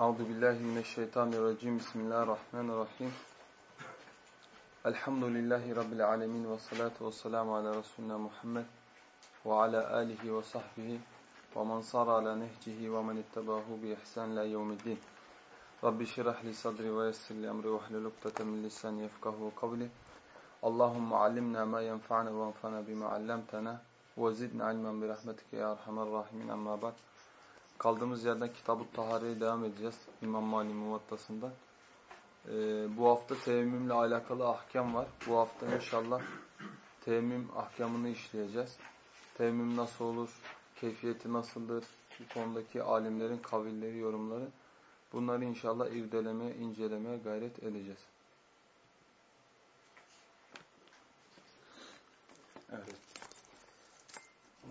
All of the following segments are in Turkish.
Euzu billahi mineşşeytanirracim. Bismillahirrahmanirrahim. Elhamdülillahi rabbil alamin ve salatu vesselamü ala resulina Muhammed ve ala alihi ve sahbihi ve men sara ala nehcihi ve men ittabahu bi ihsan ila yevmiddin. Rabbi şrah li sadri ve yessir li emri ve hlul ukdeten min lisani yefkahu kavli. Allahumme allimna ma yenfa'na ve enfa'na bima 'allamtana ve zidna ilmen bi rahmetike. Amma ba'd. Kaldığımız yerden Kitab-ı Tahare'ye devam edeceğiz İmam Mali Muvattası'nda. Ee, bu hafta teyemmümle alakalı ahkam var. Bu hafta inşallah teyemmüm ahkamını işleyeceğiz. Teyemmüm nasıl olur, keyfiyeti nasıldır, bu konudaki alimlerin kavilleri, yorumları. Bunları inşallah irdelemeye, incelemeye gayret edeceğiz. Evet.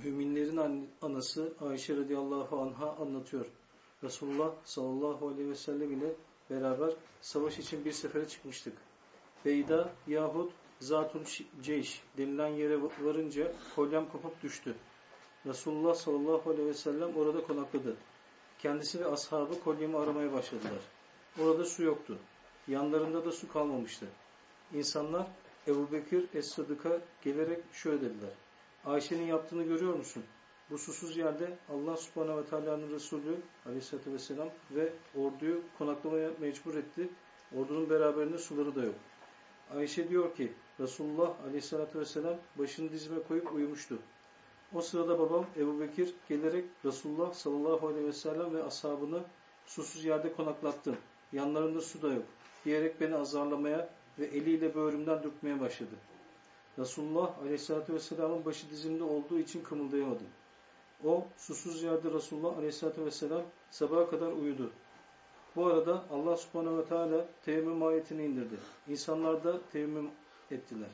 Müminlerin anası Ayşe radıyallahu anha anlatıyor. Resulullah sallallahu aleyhi ve sellem ile beraber savaş için bir sefere çıkmıştık. Beyda yahut Zatun Ceyş denilen yere varınca kolyem kopup düştü. Resulullah sallallahu aleyhi ve sellem orada konakladı. Kendisi ve ashabı kolyemi aramaya başladılar. Orada su yoktu. Yanlarında da su kalmamıştı. İnsanlar Ebu Bekir Es-Sıdık'a gelerek şöyle dediler. Ayşe'nin yaptığını görüyor musun? Bu susuz yerde Allah subhanehu ve teala'nın Resulü aleyhissalatü vesselam ve orduyu konaklamaya mecbur etti. Ordunun beraberinde suları da yok. Ayşe diyor ki Resulullah aleyhissalatü vesselam başını dizime koyup uyumuştu. O sırada babam Ebu Bekir gelerek Resulullah sallallahu aleyhi ve sellem ve ashabını susuz yerde konaklattın. Yanlarında su da yok. Diyerek beni azarlamaya ve eliyle böğrümden dürtmeye başladı. Resulullah Aleyhisselatü Vesselam'ın başı dizimde olduğu için kımıldayamadım. O susuz yerde Resulullah Aleyhisselatü Vesselam sabaha kadar uyudu. Bu arada Allah Subhanahu ve Teala teyemmüm ayetini indirdi. İnsanlar da teyemmüm ettiler.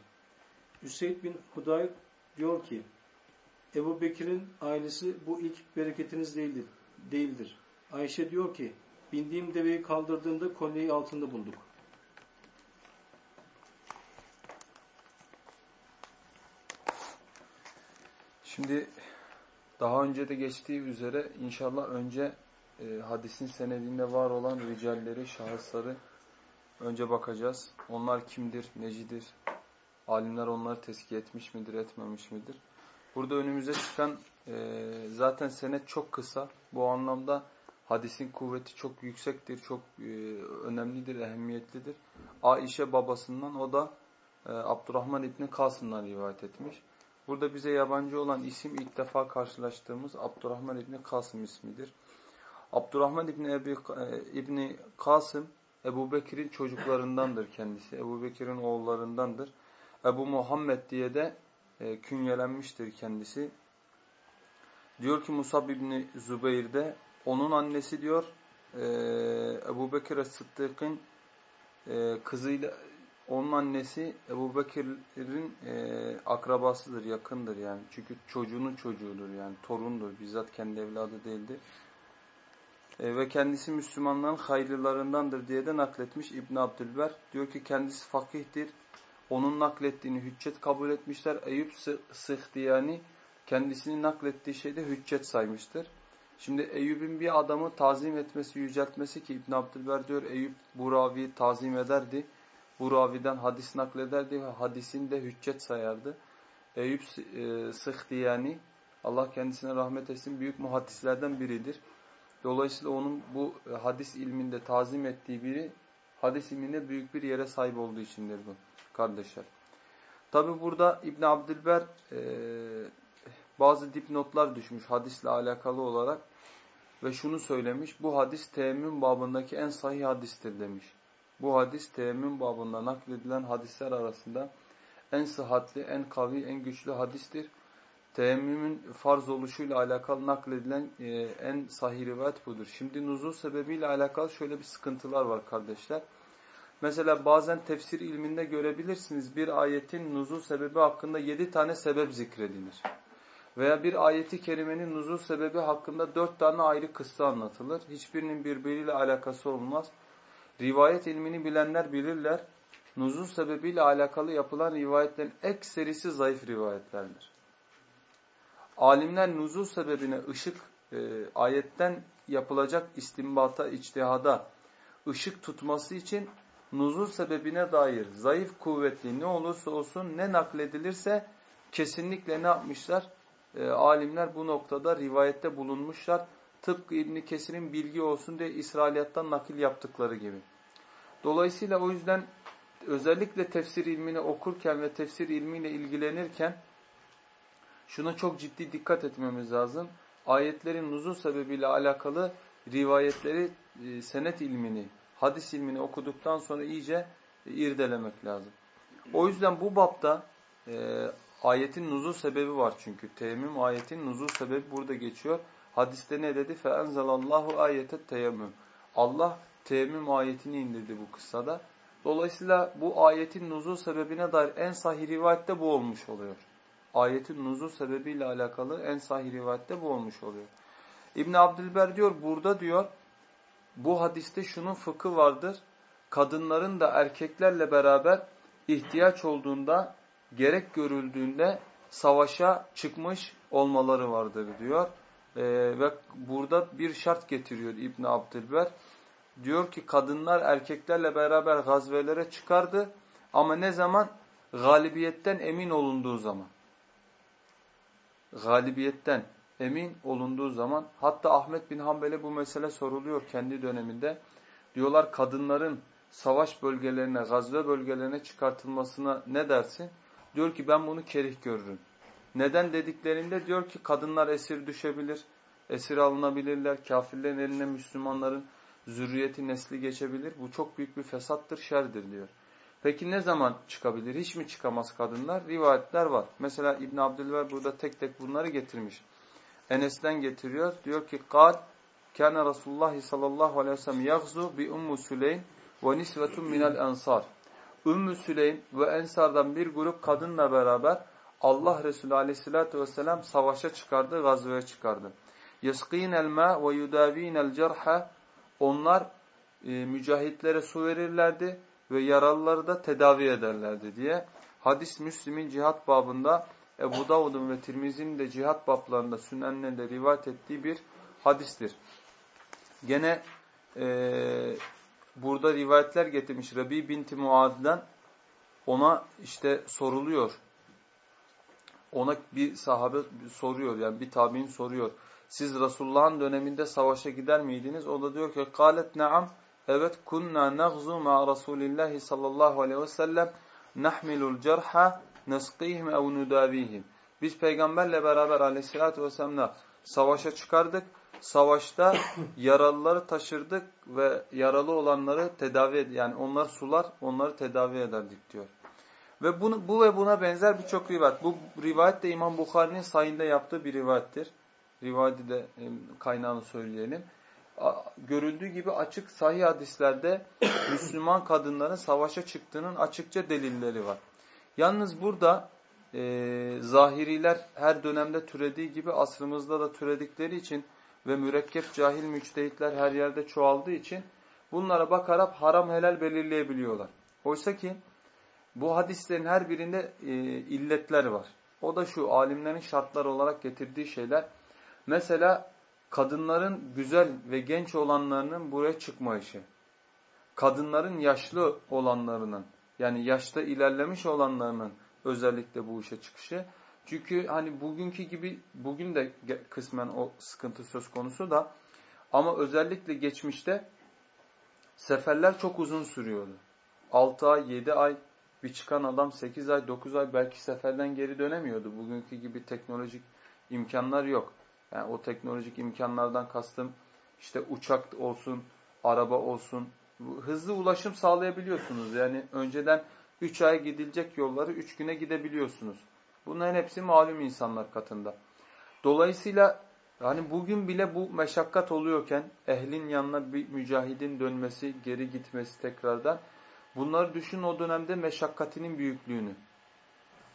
Hüseyin bin Hudayr diyor ki Ebu Bekir'in ailesi bu ilk bereketiniz değildir. değildir. Ayşe diyor ki bindiğim deveyi kaldırdığımda kolyeyi altında bulduk. Şimdi daha önce de geçtiği üzere inşallah önce e, hadisin senedinde var olan ricalleri, şahısları önce bakacağız. Onlar kimdir, necidir? Alimler onları tezkiye etmiş midir, etmemiş midir? Burada önümüze çıkan e, zaten senet çok kısa. Bu anlamda hadisin kuvveti çok yüksektir, çok e, önemlidir, ehemmiyetlidir. Aişe babasından o da e, Abdurrahman İbni Kasım'dan rivayet etmiş. Burada bize yabancı olan isim ilk defa karşılaştığımız Abdurrahman İbni Kasım ismidir. Abdurrahman İbni, Ebi, e, İbni Kasım Ebu Bekir'in çocuklarındandır kendisi. Ebu Bekir'in oğullarındandır. Ebu Muhammed diye de e, künyelenmiştir kendisi. Diyor ki Musab İbni Zübeyir'de onun annesi diyor e, Ebu Bekir Sıddık'ın e, kızıyla onun annesi Ebu Bekir'in e, akrabasıdır, yakındır yani. Çünkü çocuğunun çocuğudur yani, torundur. Bizzat kendi evladı değildir. E, ve kendisi Müslümanların hayırlarındandır diye de nakletmiş İbn Abdülber. Diyor ki kendisi fakihtir. Onun naklettiğini hüccet kabul etmişler. Eyüp Sıhtiyani kendisini naklettiği şeyde hüccet saymıştır. Şimdi Eyüp'ün bir adamı tazim etmesi, yüceltmesi ki İbn Abdülber diyor Eyüp bu raviyi tazim ederdi bu raviden hadis naklederdi ve hadisini de hüccet sayardı. Eyüp e, Sıhtiyani, Allah kendisine rahmet etsin, büyük muhaddislerden biridir. Dolayısıyla onun bu e, hadis ilminde tazim ettiği biri, hadis ilminde büyük bir yere sahip olduğu içindir bu kardeşler. Tabi burada İbn Abdülber e, bazı dipnotlar düşmüş hadisle alakalı olarak ve şunu söylemiş, bu hadis teyemmüm babındaki en sahih hadistir demiş. Bu hadis teyemmüm babında nakledilen hadisler arasında en sıhhatli, en kavi, en güçlü hadistir. Teyemmümün farz oluşuyla alakalı nakledilen e, en sahih rivayet budur. Şimdi nuzul sebebiyle alakalı şöyle bir sıkıntılar var kardeşler. Mesela bazen tefsir ilminde görebilirsiniz bir ayetin nuzul sebebi hakkında yedi tane sebep zikredilir. Veya bir ayeti kerimenin nuzul sebebi hakkında dört tane ayrı kıssa anlatılır. Hiçbirinin birbiriyle alakası olmaz. Rivayet ilmini bilenler bilirler. Nuzul sebebiyle alakalı yapılan rivayetlerin ekserisi zayıf rivayetlerdir. Alimler nuzul sebebine ışık e, ayetten yapılacak istimbata, içtihada ışık tutması için nuzul sebebine dair zayıf kuvvetli ne olursa olsun ne nakledilirse kesinlikle ne yapmışlar? E, alimler bu noktada rivayette bulunmuşlar. Tıpkı İbn Kesir'in bilgi olsun diye İsrailiyattan nakil yaptıkları gibi. Dolayısıyla o yüzden özellikle tefsir ilmini okurken ve tefsir ilmiyle ilgilenirken şuna çok ciddi dikkat etmemiz lazım. Ayetlerin nuzul sebebiyle alakalı rivayetleri, e, senet ilmini, hadis ilmini okuduktan sonra iyice irdelemek lazım. O yüzden bu bapta e, ayetin nuzul sebebi var çünkü. Teyemmüm ayetin nuzul sebebi burada geçiyor. Hadiste ne dedi? فَاَنْزَلَ اللّٰهُ آيَةَ teyemmüm. Allah teyemmüm ayetini indirdi bu kıssada. Dolayısıyla bu ayetin nuzul sebebine dair en sahih rivayette bu olmuş oluyor. Ayetin nuzul sebebiyle alakalı en sahih rivayette bu olmuş oluyor. İbn Abdülber diyor burada diyor bu hadiste şunun fıkı vardır. Kadınların da erkeklerle beraber ihtiyaç olduğunda gerek görüldüğünde savaşa çıkmış olmaları vardır diyor. Ee, ve burada bir şart getiriyor İbn Abdülber. Diyor ki kadınlar erkeklerle beraber gazvelere çıkardı ama ne zaman? Galibiyetten emin olunduğu zaman. Galibiyetten emin olunduğu zaman hatta Ahmet bin Hanbel'e bu mesele soruluyor kendi döneminde. Diyorlar kadınların savaş bölgelerine, gazve bölgelerine çıkartılmasına ne dersin? Diyor ki ben bunu kerih görürüm. Neden dediklerinde diyor ki kadınlar esir düşebilir, esir alınabilirler, kafirlerin eline Müslümanların zürriyeti nesli geçebilir. Bu çok büyük bir fesattır, şerdir diyor. Peki ne zaman çıkabilir? Hiç mi çıkamaz kadınlar? Rivayetler var. Mesela İbn Abdülver burada tek tek bunları getirmiş. Enes'ten getiriyor. Diyor ki: "Kal kana Rasulullah sallallahu aleyhi ve sellem yagzu bi Ummu Süleym ve nisvetun minel Ensar." Ümmü Süleym ve Ensar'dan bir grup kadınla beraber Allah Resulü aleyhissalatü vesselam savaşa çıkardı, gazveye çıkardı. يَسْقِينَ الْمَا وَيُدَاو۪ينَ الْجَرْحَ Onlar e, mücahitlere su verirlerdi ve yaralıları da tedavi ederlerdi diye. Hadis Müslim'in cihat babında Ebu Davud'un ve Tirmizi'nin de cihat bablarında sünenlerinde rivayet ettiği bir hadistir. Gene e, burada rivayetler getirmiş Rabi binti Muad'dan ona işte soruluyor. Ona bir sahabe soruyor yani bir tabi'in soruyor. Siz Resulullah'ın döneminde savaşa gider miydiniz? O da diyor ki kalet naam evet kunna nagzu ma Resulillahi sallallahu aleyhi ve sellem nahmilul cerha nesqihim ev nudavihim. Biz peygamberle beraber aleyhissalatü vesselam'la savaşa çıkardık. Savaşta yaralıları taşırdık ve yaralı olanları tedavi ed yani onlar sular, onları tedavi ederdik diyor. Ve bunu, bu ve buna benzer birçok rivayet. Bu rivayet de İmam Bukhari'nin sayında yaptığı bir rivayettir. Rivayeti de kaynağını söyleyelim. Görüldüğü gibi açık sahih hadislerde Müslüman kadınların savaşa çıktığının açıkça delilleri var. Yalnız burada e, zahiriler her dönemde türediği gibi asrımızda da türedikleri için ve mürekkep cahil müçtehitler her yerde çoğaldığı için bunlara bakarak haram helal belirleyebiliyorlar. Oysa ki bu hadislerin her birinde e, illetler var. O da şu alimlerin şartlar olarak getirdiği şeyler. Mesela kadınların güzel ve genç olanlarının buraya çıkma işi. Kadınların yaşlı olanlarının yani yaşta ilerlemiş olanlarının özellikle bu işe çıkışı. Çünkü hani bugünkü gibi bugün de kısmen o sıkıntı söz konusu da ama özellikle geçmişte seferler çok uzun sürüyordu. 6 ay, 7 ay bir çıkan adam 8 ay, 9 ay belki seferden geri dönemiyordu. Bugünkü gibi teknolojik imkanlar yok. Yani o teknolojik imkanlardan kastım işte uçak olsun, araba olsun, hızlı ulaşım sağlayabiliyorsunuz. Yani önceden 3 ay gidilecek yolları 3 güne gidebiliyorsunuz. Bunların hepsi malum insanlar katında. Dolayısıyla hani bugün bile bu meşakkat oluyorken ehlin yanına bir mücahidin dönmesi, geri gitmesi tekrardan bunları düşün o dönemde meşakkatinin büyüklüğünü.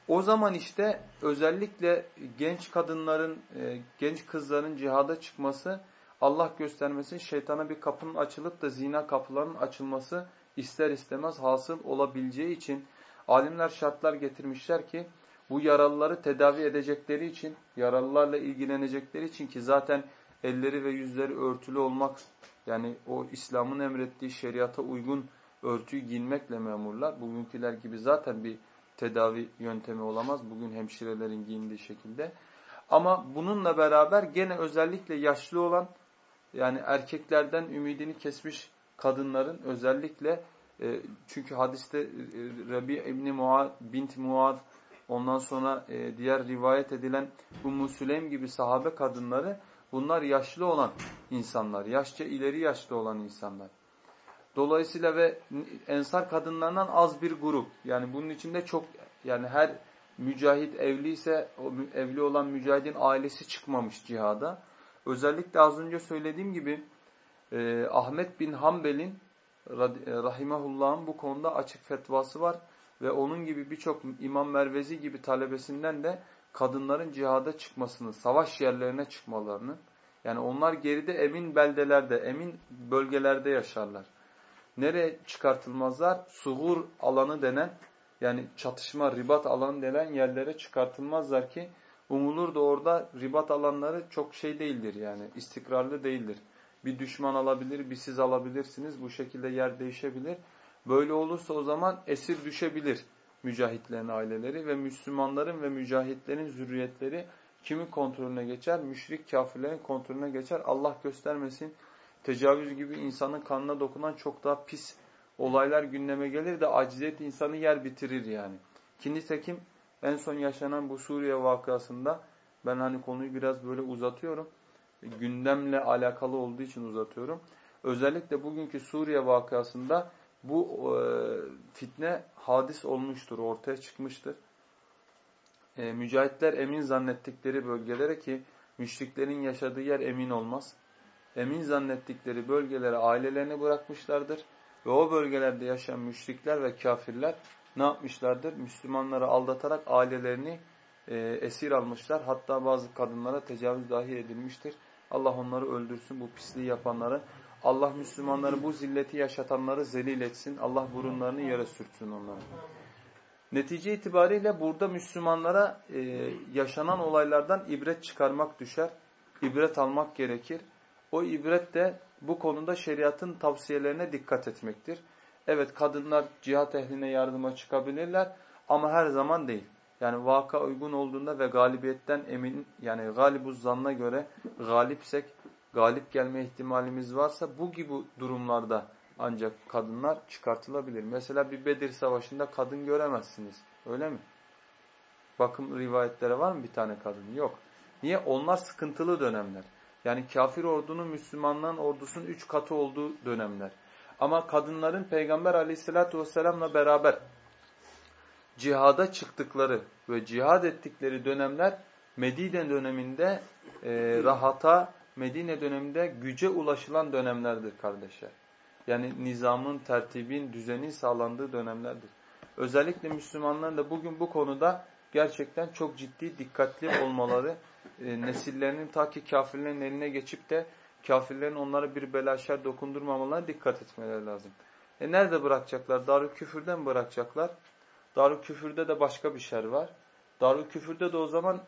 O zaman işte özellikle genç kadınların, e, genç kızların cihada çıkması Allah göstermesin şeytana bir kapının açılıp da zina kapılarının açılması ister istemez hasıl olabileceği için alimler şartlar getirmişler ki bu yaralıları tedavi edecekleri için, yaralılarla ilgilenecekleri için ki zaten elleri ve yüzleri örtülü olmak yani o İslam'ın emrettiği şeriata uygun örtüyü giyinmekle memurlar. Bugünküler gibi zaten bir tedavi yöntemi olamaz. Bugün hemşirelerin giyindiği şekilde. Ama bununla beraber gene özellikle yaşlı olan yani erkeklerden ümidini kesmiş kadınların özellikle e, çünkü hadiste e, Rabi İbni Muad, bint Muad ondan sonra e, diğer rivayet edilen Ummu Süleym gibi sahabe kadınları bunlar yaşlı olan insanlar. Yaşça ileri yaşlı olan insanlar. Dolayısıyla ve ensar kadınlarından az bir grup. Yani bunun içinde çok yani her mücahit evliyse o evli olan mücahidin ailesi çıkmamış cihada. Özellikle az önce söylediğim gibi e, Ahmet bin Hanbel'in e, rahimahullah'ın bu konuda açık fetvası var ve onun gibi birçok İmam Mervezi gibi talebesinden de kadınların cihada çıkmasını, savaş yerlerine çıkmalarını yani onlar geride emin beldelerde, emin bölgelerde yaşarlar. Nereye çıkartılmazlar? Sugur alanı denen yani çatışma, ribat alanı denen yerlere çıkartılmazlar ki umulur da orada ribat alanları çok şey değildir yani istikrarlı değildir. Bir düşman alabilir, bir siz alabilirsiniz. Bu şekilde yer değişebilir. Böyle olursa o zaman esir düşebilir mücahitlerin aileleri ve Müslümanların ve mücahitlerin zürriyetleri kimin kontrolüne geçer? Müşrik kafirlerin kontrolüne geçer. Allah göstermesin tecavüz gibi insanın kanına dokunan çok daha pis olaylar gündeme gelir de aciziyet insanı yer bitirir yani. İkinci tekim en son yaşanan bu Suriye vakasında ben hani konuyu biraz böyle uzatıyorum. Gündemle alakalı olduğu için uzatıyorum. Özellikle bugünkü Suriye vakasında bu e, fitne hadis olmuştur, ortaya çıkmıştır. E, mücahitler emin zannettikleri bölgelere ki müşriklerin yaşadığı yer emin olmaz. Emin zannettikleri bölgelere ailelerini bırakmışlardır. Ve o bölgelerde yaşayan müşrikler ve kafirler ne yapmışlardır? Müslümanları aldatarak ailelerini e, esir almışlar. Hatta bazı kadınlara tecavüz dahi edilmiştir. Allah onları öldürsün bu pisliği yapanları. Allah Müslümanları bu zilleti yaşatanları zelil etsin. Allah burunlarını yere sürtsün onları. Netice itibariyle burada Müslümanlara e, yaşanan olaylardan ibret çıkarmak düşer. İbret almak gerekir. O ibret de bu konuda şeriatın tavsiyelerine dikkat etmektir. Evet kadınlar cihat ehline yardıma çıkabilirler ama her zaman değil. Yani vaka uygun olduğunda ve galibiyetten emin yani galibuz zanna göre galipsek galip gelme ihtimalimiz varsa bu gibi durumlarda ancak kadınlar çıkartılabilir. Mesela bir Bedir Savaşı'nda kadın göremezsiniz. Öyle mi? Bakın rivayetlere var mı bir tane kadın? Yok. Niye? Onlar sıkıntılı dönemler. Yani kafir ordunun Müslümanların ordusunun üç katı olduğu dönemler. Ama kadınların Peygamber aleyhissalatü vesselamla beraber cihada çıktıkları ve cihad ettikleri dönemler Medine döneminde e, rahata, Medine döneminde güce ulaşılan dönemlerdir kardeşler. Yani nizamın, tertibin, düzenin sağlandığı dönemlerdir. Özellikle Müslümanların da bugün bu konuda gerçekten çok ciddi, dikkatli olmaları, e, nesillerinin ta ki kafirlerin eline geçip de kafirlerin onlara bir belaşer dokundurmamalarına dikkat etmeleri lazım. E nerede bırakacaklar? Darül küfürden mi bırakacaklar? Darül küfürde de başka bir şer var. Darül küfürde de o zaman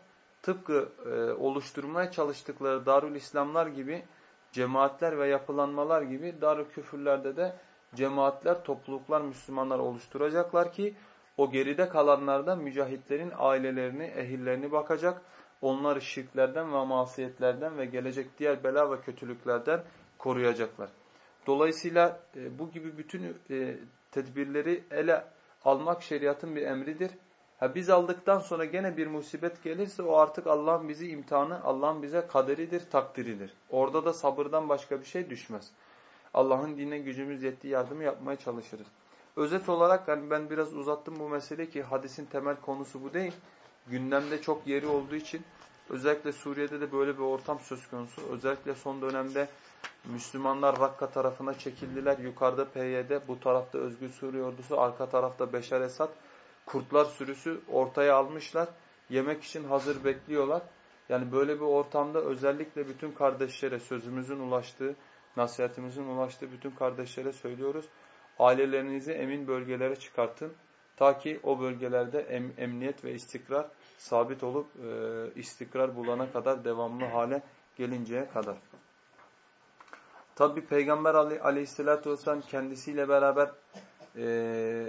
tıpkı e, oluşturmaya çalıştıkları Darül İslamlar gibi cemaatler ve yapılanmalar gibi Darül küfürlerde de cemaatler, topluluklar, Müslümanlar oluşturacaklar ki o geride kalanlardan mücahitlerin ailelerini, ehillerini bakacak onları şirklerden ve masiyetlerden ve gelecek diğer bela ve kötülüklerden koruyacaklar. Dolayısıyla e, bu gibi bütün e, tedbirleri ele almak şeriatın bir emridir. Ha, biz aldıktan sonra gene bir musibet gelirse o artık Allah'ın bizi imtihanı, Allah'ın bize kaderidir, takdiridir. Orada da sabırdan başka bir şey düşmez. Allah'ın dinine gücümüz yettiği yardımı yapmaya çalışırız. Özet olarak yani ben biraz uzattım bu mesele ki hadisin temel konusu bu değil gündemde çok yeri olduğu için özellikle Suriye'de de böyle bir ortam söz konusu. Özellikle son dönemde Müslümanlar Rakka tarafına çekildiler. Yukarıda PYD, bu tarafta Özgür Suriye ordusu, arka tarafta Beşar Esad. Kurtlar sürüsü ortaya almışlar. Yemek için hazır bekliyorlar. Yani böyle bir ortamda özellikle bütün kardeşlere sözümüzün ulaştığı, nasihatimizin ulaştığı bütün kardeşlere söylüyoruz. Ailelerinizi emin bölgelere çıkartın. Ta ki o bölgelerde em, emniyet ve istikrar sabit olup e, istikrar bulana kadar devamlı hale gelinceye kadar. Tabi Peygamber aleyhissalatü vesselam kendisiyle beraber e,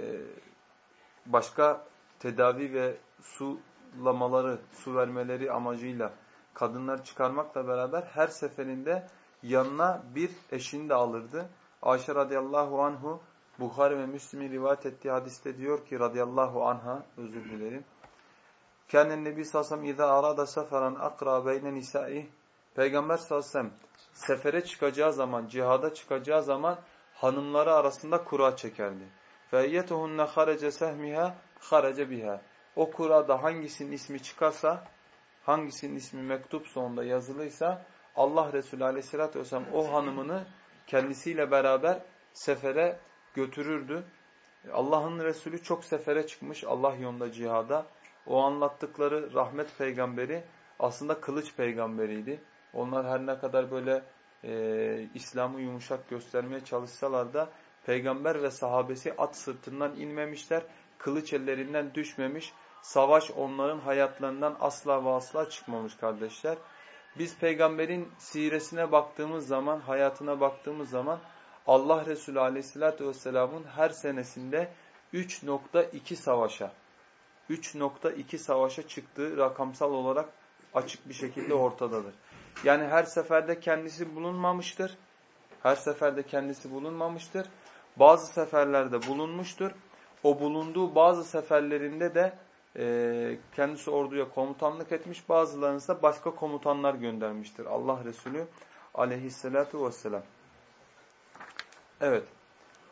başka tedavi ve sulamaları, su vermeleri amacıyla kadınlar çıkarmakla beraber her seferinde yanına bir eşini de alırdı. Ayşe radıyallahu anhu Bukhari ve Müslim'in rivayet ettiği hadiste diyor ki radıyallahu anha özür dilerim. Kânen nebi sallallahu aleyhi ve sellem izâ arada seferan akra beyne nisâih Peygamber sallallahu aleyhi ve sellem sefere çıkacağı zaman, cihada çıkacağı zaman hanımları arasında kura çekerdi. فَاَيَّتُهُنَّ خَرَجَ سَهْمِهَا خَرَجَ biha. O kurada hangisinin ismi çıkarsa, hangisinin ismi mektup sonunda yazılıysa Allah Resulü aleyhissalatü vesselam o hanımını kendisiyle beraber sefere götürürdü. Allah'ın Resulü çok sefere çıkmış Allah yolunda cihada. O anlattıkları rahmet peygamberi aslında kılıç peygamberiydi. Onlar her ne kadar böyle e, İslam'ı yumuşak göstermeye çalışsalar da peygamber ve sahabesi at sırtından inmemişler. Kılıç ellerinden düşmemiş. Savaş onların hayatlarından asla ve asla çıkmamış kardeşler. Biz peygamberin siresine baktığımız zaman, hayatına baktığımız zaman Allah Resulü aleyhissalatü vesselamın her senesinde 3.2 savaşa, 3.2 savaşa çıktığı rakamsal olarak açık bir şekilde ortadadır. Yani her seferde kendisi bulunmamıştır. Her seferde kendisi bulunmamıştır. Bazı seferlerde bulunmuştur. O bulunduğu bazı seferlerinde de e, kendisi orduya komutanlık etmiş. Bazılarını ise başka komutanlar göndermiştir. Allah Resulü aleyhissalatu vesselam. Evet.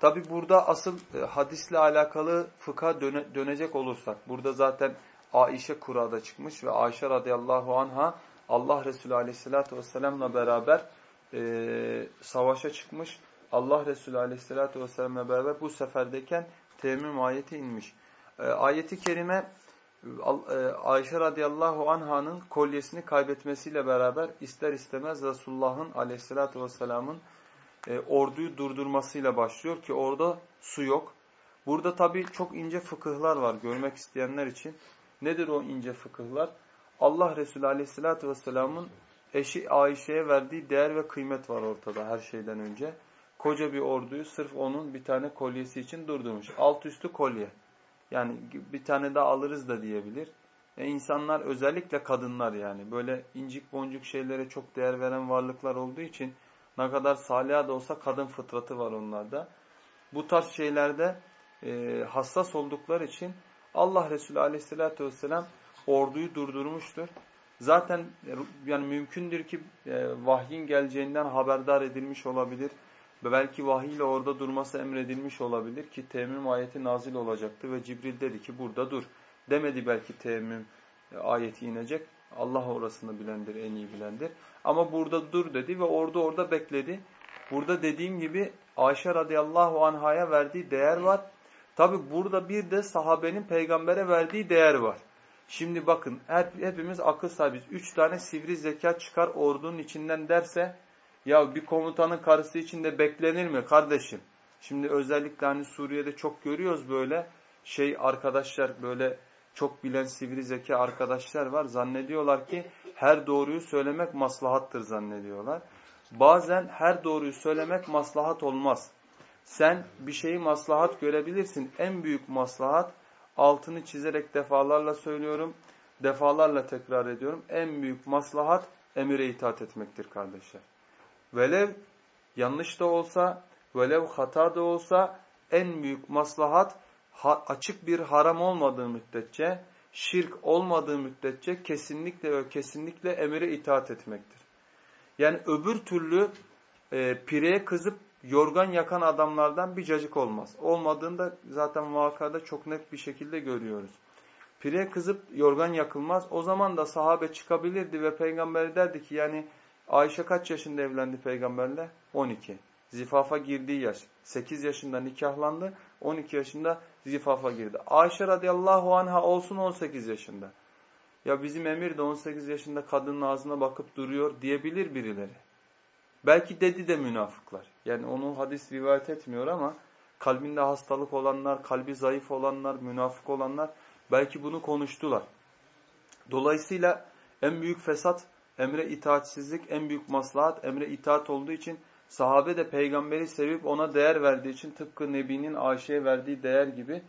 Tabi burada asıl e, hadisle alakalı fıkha döne, dönecek olursak. Burada zaten Aişe kurada çıkmış ve Ayşe radıyallahu anha Allah Resulü aleyhissalatü vesselamla beraber e, savaşa çıkmış. Allah Resulü aleyhissalatü vesselamla beraber bu seferdeyken temmüm ayeti inmiş. E, ayeti kerime e, Ayşe radıyallahu anh'ın kolyesini kaybetmesiyle beraber ister istemez Resulullah'ın aleyhissalatü vesselamın e, orduyu durdurmasıyla başlıyor ki orada su yok. Burada tabi çok ince fıkıhlar var görmek isteyenler için. Nedir o ince fıkıhlar? Allah Resulü Aleyhisselatü Vesselam'ın eşi Ayşe'ye verdiği değer ve kıymet var ortada her şeyden önce. Koca bir orduyu sırf onun bir tane kolyesi için durdurmuş. Alt üstü kolye. Yani bir tane daha alırız da diyebilir. E insanlar özellikle kadınlar yani böyle incik boncuk şeylere çok değer veren varlıklar olduğu için ne kadar salih da olsa kadın fıtratı var onlarda. Bu tarz şeylerde e, hassas oldukları için Allah Resulü aleyhissalatü vesselam orduyu durdurmuştur. Zaten yani mümkündür ki e, vahyin geleceğinden haberdar edilmiş olabilir. Ve belki vahiy ile orada durması emredilmiş olabilir ki temmüm ayeti nazil olacaktı ve Cibril dedi ki burada dur. Demedi belki temmüm ayeti inecek. Allah orasını bilendir, en iyi bilendir. Ama burada dur dedi ve orada orada bekledi. Burada dediğim gibi Ayşe radıyallahu anhaya verdiği değer var. Tabi burada bir de sahabenin peygambere verdiği değer var. Şimdi bakın hepimiz akıl sahibiz. Üç tane sivri zeka çıkar ordunun içinden derse ya bir komutanın karısı içinde beklenir mi kardeşim? Şimdi özellikle hani Suriye'de çok görüyoruz böyle şey arkadaşlar böyle çok bilen sivri zeka arkadaşlar var. Zannediyorlar ki her doğruyu söylemek maslahattır zannediyorlar. Bazen her doğruyu söylemek maslahat olmaz. Sen bir şeyi maslahat görebilirsin. En büyük maslahat altını çizerek defalarla söylüyorum. Defalarla tekrar ediyorum. En büyük maslahat emire itaat etmektir kardeşler. Velev yanlış da olsa, velev hata da olsa en büyük maslahat açık bir haram olmadığı müddetçe, şirk olmadığı müddetçe kesinlikle ve kesinlikle emire itaat etmektir. Yani öbür türlü e, pireye kızıp yorgan yakan adamlardan bir cacık olmaz. Olmadığında zaten vakada çok net bir şekilde görüyoruz. Pireye kızıp yorgan yakılmaz. O zaman da sahabe çıkabilirdi ve peygamber derdi ki yani Ayşe kaç yaşında evlendi peygamberle? 12. Zifafa girdiği yaş. 8 yaşında nikahlandı. 12 yaşında zifafa girdi. Ayşe radıyallahu anha olsun 18 yaşında. Ya bizim emir de 18 yaşında kadının ağzına bakıp duruyor diyebilir birileri. Belki dedi de münafıklar. Yani onu hadis rivayet etmiyor ama kalbinde hastalık olanlar, kalbi zayıf olanlar, münafık olanlar belki bunu konuştular. Dolayısıyla en büyük fesat Emre itaatsizlik en büyük maslahat. Emre itaat olduğu için sahabe de peygamberi sevip ona değer verdiği için tıpkı Nebi'nin Ayşe'ye verdiği değer gibi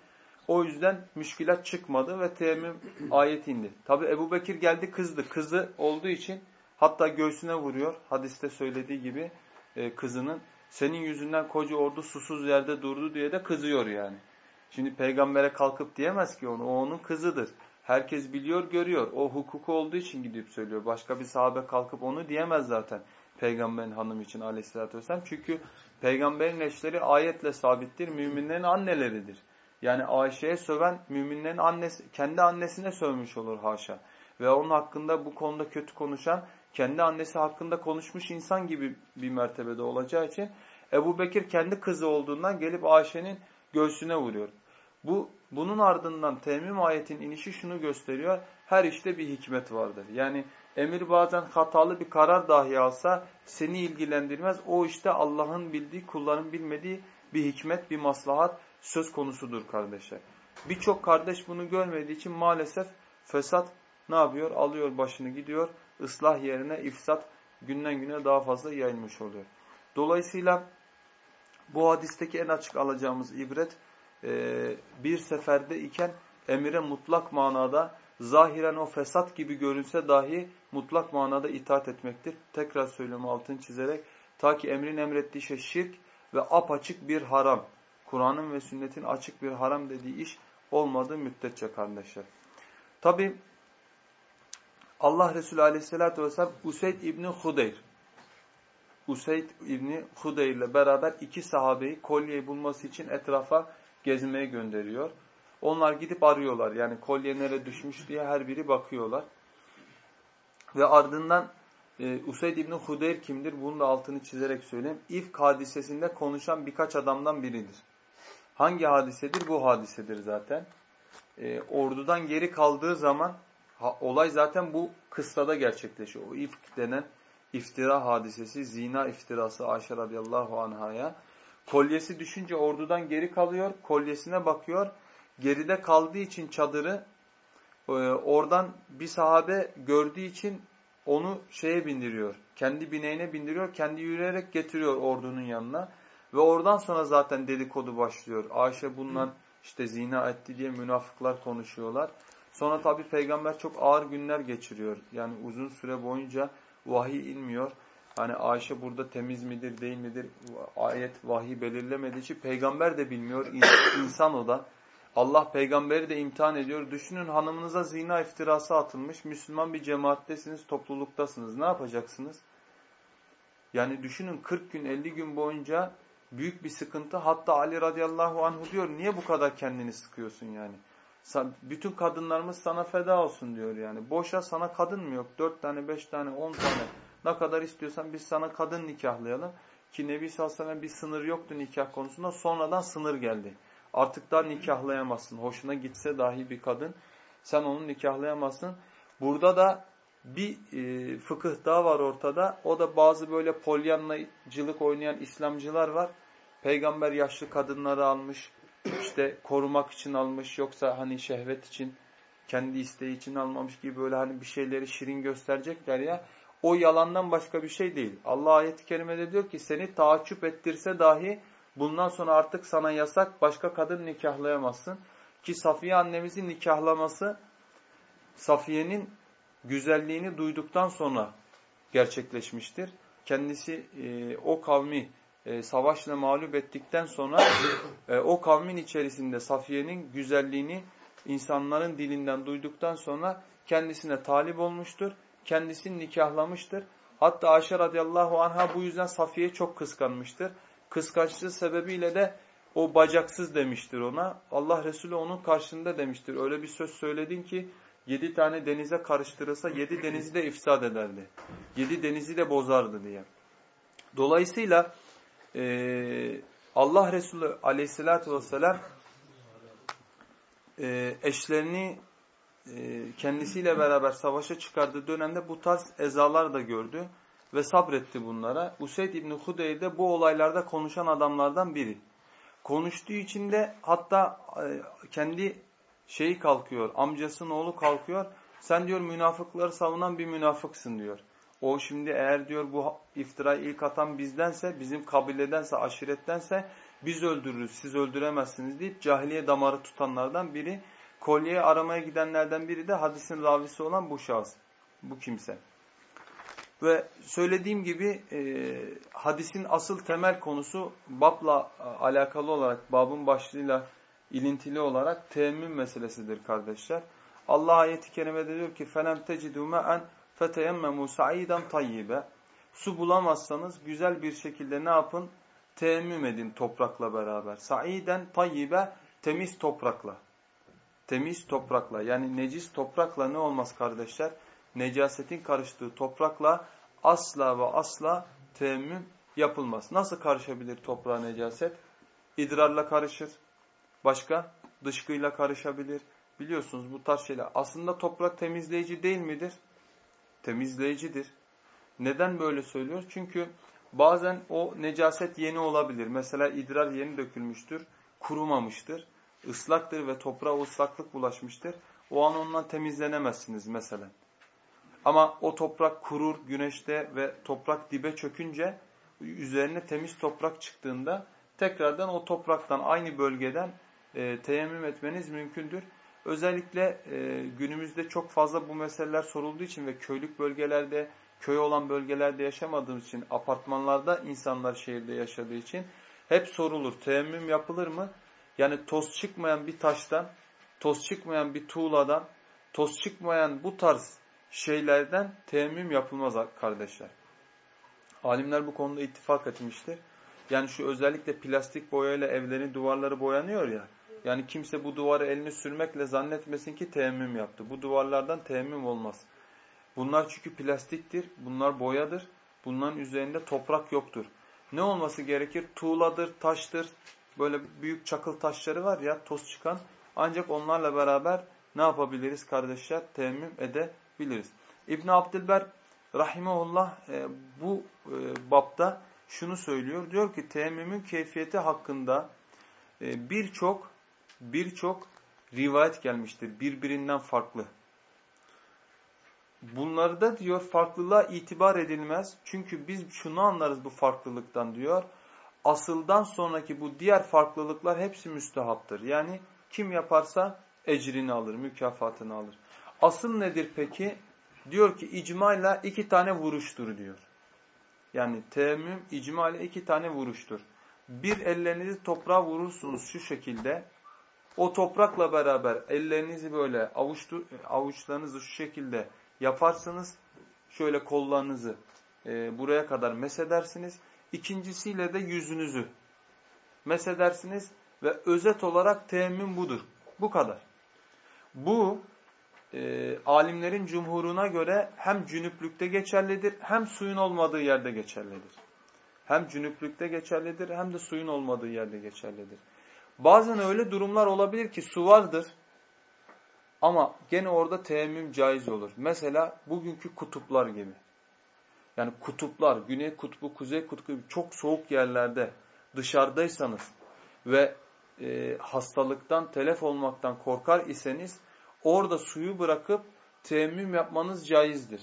o yüzden müşkilat çıkmadı ve teyemmüm ayet indi. Tabi Ebu Bekir geldi kızdı. Kızı olduğu için hatta göğsüne vuruyor. Hadiste söylediği gibi e, kızının. Senin yüzünden koca ordu susuz yerde durdu diye de kızıyor yani. Şimdi peygambere kalkıp diyemez ki onu. O onun kızıdır. Herkes biliyor, görüyor. O hukuku olduğu için gidip söylüyor. Başka bir sahabe kalkıp onu diyemez zaten. Peygamberin hanım için aleyhissalatü vesselam. Çünkü peygamberin eşleri ayetle sabittir. Müminlerin anneleridir. Yani Ayşe'ye söven müminlerin annesi, kendi annesine sövmüş olur haşa. Ve onun hakkında bu konuda kötü konuşan, kendi annesi hakkında konuşmuş insan gibi bir mertebede olacağı için Ebu Bekir kendi kızı olduğundan gelip Ayşe'nin göğsüne vuruyor. Bu Bunun ardından temmim ayetin inişi şunu gösteriyor. Her işte bir hikmet vardır. Yani emir bazen hatalı bir karar dahi alsa seni ilgilendirmez. O işte Allah'ın bildiği, kulların bilmediği bir hikmet, bir maslahat söz konusudur kardeşler. Birçok kardeş bunu görmediği için maalesef fesat ne yapıyor? Alıyor başını gidiyor. ıslah yerine ifsat günden güne daha fazla yayılmış oluyor. Dolayısıyla bu hadisteki en açık alacağımız ibret bir seferde iken emire mutlak manada zahiren o fesat gibi görünse dahi mutlak manada itaat etmektir. Tekrar söylüyorum altını çizerek ta ki emrin emrettiği şey şirk ve apaçık bir haram. Kur'an'ın ve sünnetin açık bir haram dediği iş olmadığı müddetçe kardeşler. Tabi Allah Resulü Aleyhisselatü vesselam Useyd İbni Hudeyr Useyd İbni Hudeyr ile beraber iki sahabeyi kolyeyi bulması için etrafa gezmeye gönderiyor. Onlar gidip arıyorlar. Yani kolye nereye düşmüş diye her biri bakıyorlar. Ve ardından e, Useyd İbni Hudeyr kimdir? Bunun da altını çizerek söyleyeyim. İfk hadisesinde konuşan birkaç adamdan biridir. Hangi hadisedir? Bu hadisedir zaten. E, ordudan geri kaldığı zaman ha, olay zaten bu kıssada gerçekleşiyor. O ifk denen iftira hadisesi, zina iftirası Ayşe radıyallahu anhaya. Kolyesi düşünce ordudan geri kalıyor, kolyesine bakıyor. Geride kaldığı için çadırı e, oradan bir sahabe gördüğü için onu şeye bindiriyor. Kendi bineğine bindiriyor, kendi yürüyerek getiriyor ordunun yanına. Ve oradan sonra zaten dedikodu başlıyor. Ayşe bundan işte zina etti diye münafıklar konuşuyorlar. Sonra tabi peygamber çok ağır günler geçiriyor. Yani uzun süre boyunca vahiy inmiyor. Hani Ayşe burada temiz midir değil midir ayet vahiy belirlemediği için peygamber de bilmiyor. insan o da. Allah peygamberi de imtihan ediyor. Düşünün hanımınıza zina iftirası atılmış. Müslüman bir cemaattesiniz, topluluktasınız. Ne yapacaksınız? Yani düşünün 40 gün 50 gün boyunca büyük bir sıkıntı. Hatta Ali radıyallahu anhu diyor niye bu kadar kendini sıkıyorsun yani? Bütün kadınlarımız sana feda olsun diyor yani. Boşa sana kadın mı yok? 4 tane, 5 tane, 10 tane. Ne kadar istiyorsan biz sana kadın nikahlayalım. Ki Nebi sallallahu aleyhi ve sellem bir sınır yoktu nikah konusunda. Sonradan sınır geldi. Artık daha nikahlayamazsın. Hoşuna gitse dahi bir kadın sen onu nikahlayamazsın. Burada da bir e, fıkıh daha var ortada. O da bazı böyle polyanlacılık oynayan İslamcılar var. Peygamber yaşlı kadınları almış, işte korumak için almış yoksa hani şehvet için, kendi isteği için almamış gibi böyle hani bir şeyleri şirin gösterecekler ya. O yalandan başka bir şey değil. Allah ayet-i kerimede diyor ki seni taaccüp ettirse dahi bundan sonra artık sana yasak başka kadın nikahlayamazsın. Ki Safiye annemizin nikahlaması Safiye'nin güzelliğini duyduktan sonra gerçekleşmiştir. Kendisi e, o kavmi e, savaşla mağlup ettikten sonra e, o kavmin içerisinde Safiye'nin güzelliğini insanların dilinden duyduktan sonra kendisine talip olmuştur. Kendisini nikahlamıştır. Hatta Ayşe radıyallahu anha bu yüzden Safiye çok kıskanmıştır. Kıskançlığı sebebiyle de o bacaksız demiştir ona. Allah Resulü onun karşında demiştir. Öyle bir söz söyledin ki yedi tane denize karıştırılsa yedi denizi de ifsad ederdi. Yedi denizi de bozardı diye. Dolayısıyla e, Allah Resulü aleyhissalatü vesselam e, eşlerini e, kendisiyle beraber savaşa çıkardığı dönemde bu tarz ezalar da gördü ve sabretti bunlara. Useyd İbni Hudey de bu olaylarda konuşan adamlardan biri. Konuştuğu için de hatta e, kendi şeyi kalkıyor, amcasının oğlu kalkıyor. Sen diyor münafıkları savunan bir münafıksın diyor. O şimdi eğer diyor bu iftirayı ilk atan bizdense, bizim kabiledense, aşirettense biz öldürürüz, siz öldüremezsiniz deyip cahiliye damarı tutanlardan biri, kolyeyi aramaya gidenlerden biri de hadisin ravisi olan bu şahıs, bu kimse. Ve söylediğim gibi e, hadisin asıl temel konusu babla alakalı olarak, babın başlığıyla ilintili olarak teyemmüm meselesidir kardeşler. Allah ayeti kerimede diyor ki فَلَمْ تَجِدُوا مَاً فَتَيَمَّمُوا سَعِيدًا طَيِّبًا Su bulamazsanız güzel bir şekilde ne yapın? Teyemmüm edin toprakla beraber. Sa'iden tayyibe temiz toprakla. Temiz toprakla yani necis toprakla ne olmaz kardeşler? Necasetin karıştığı toprakla asla ve asla teyemmüm yapılmaz. Nasıl karışabilir toprağa necaset? İdrarla karışır. Başka? Dışkıyla karışabilir. Biliyorsunuz bu tarz şeyler. Aslında toprak temizleyici değil midir? Temizleyicidir. Neden böyle söylüyoruz? Çünkü bazen o necaset yeni olabilir. Mesela idrar yeni dökülmüştür, kurumamıştır, ıslaktır ve toprağa ıslaklık bulaşmıştır. O an ondan temizlenemezsiniz mesela. Ama o toprak kurur güneşte ve toprak dibe çökünce üzerine temiz toprak çıktığında tekrardan o topraktan aynı bölgeden e, teyemmüm etmeniz mümkündür. Özellikle e, günümüzde çok fazla bu meseleler sorulduğu için ve köylük bölgelerde, köy olan bölgelerde yaşamadığımız için, apartmanlarda insanlar şehirde yaşadığı için hep sorulur. Teyemmüm yapılır mı? Yani toz çıkmayan bir taştan, toz çıkmayan bir tuğladan, toz çıkmayan bu tarz şeylerden teyemmüm yapılmaz kardeşler. Alimler bu konuda ittifak etmiştir. Yani şu özellikle plastik boyayla evlerin duvarları boyanıyor ya. Yani kimse bu duvarı elini sürmekle zannetmesin ki teyemmüm yaptı. Bu duvarlardan teyemmüm olmaz. Bunlar çünkü plastiktir, bunlar boyadır. Bunların üzerinde toprak yoktur. Ne olması gerekir? Tuğladır, taştır. Böyle büyük çakıl taşları var ya toz çıkan. Ancak onlarla beraber ne yapabiliriz kardeşler? Teyemmüm edebiliriz. İbn Abdülber rahimehullah e, bu e, bapta şunu söylüyor. Diyor ki teyemmümün keyfiyeti hakkında e, birçok birçok rivayet gelmiştir. Birbirinden farklı. Bunlarda diyor farklılığa itibar edilmez. Çünkü biz şunu anlarız bu farklılıktan diyor. Asıldan sonraki bu diğer farklılıklar hepsi müstehaptır. Yani kim yaparsa ecrini alır, mükafatını alır. Asıl nedir peki? Diyor ki icma ile iki tane vuruştur diyor. Yani teyemmüm icma ile iki tane vuruştur. Bir ellerinizi toprağa vurursunuz şu şekilde. O toprakla beraber ellerinizi böyle avuçtu, avuçlarınızı şu şekilde yaparsınız. Şöyle kollarınızı e, buraya kadar mesedersiniz. İkincisiyle de yüzünüzü mesedersiniz ve özet olarak teyemmüm budur. Bu kadar. Bu e, alimlerin cumhuruna göre hem cünüplükte geçerlidir hem suyun olmadığı yerde geçerlidir. Hem cünüplükte geçerlidir hem de suyun olmadığı yerde geçerlidir. Bazen öyle durumlar olabilir ki su vardır ama gene orada teyemmüm caiz olur. Mesela bugünkü kutuplar gibi. Yani kutuplar, güney kutbu, kuzey kutbu gibi çok soğuk yerlerde dışarıdaysanız ve e, hastalıktan, telef olmaktan korkar iseniz orada suyu bırakıp teyemmüm yapmanız caizdir.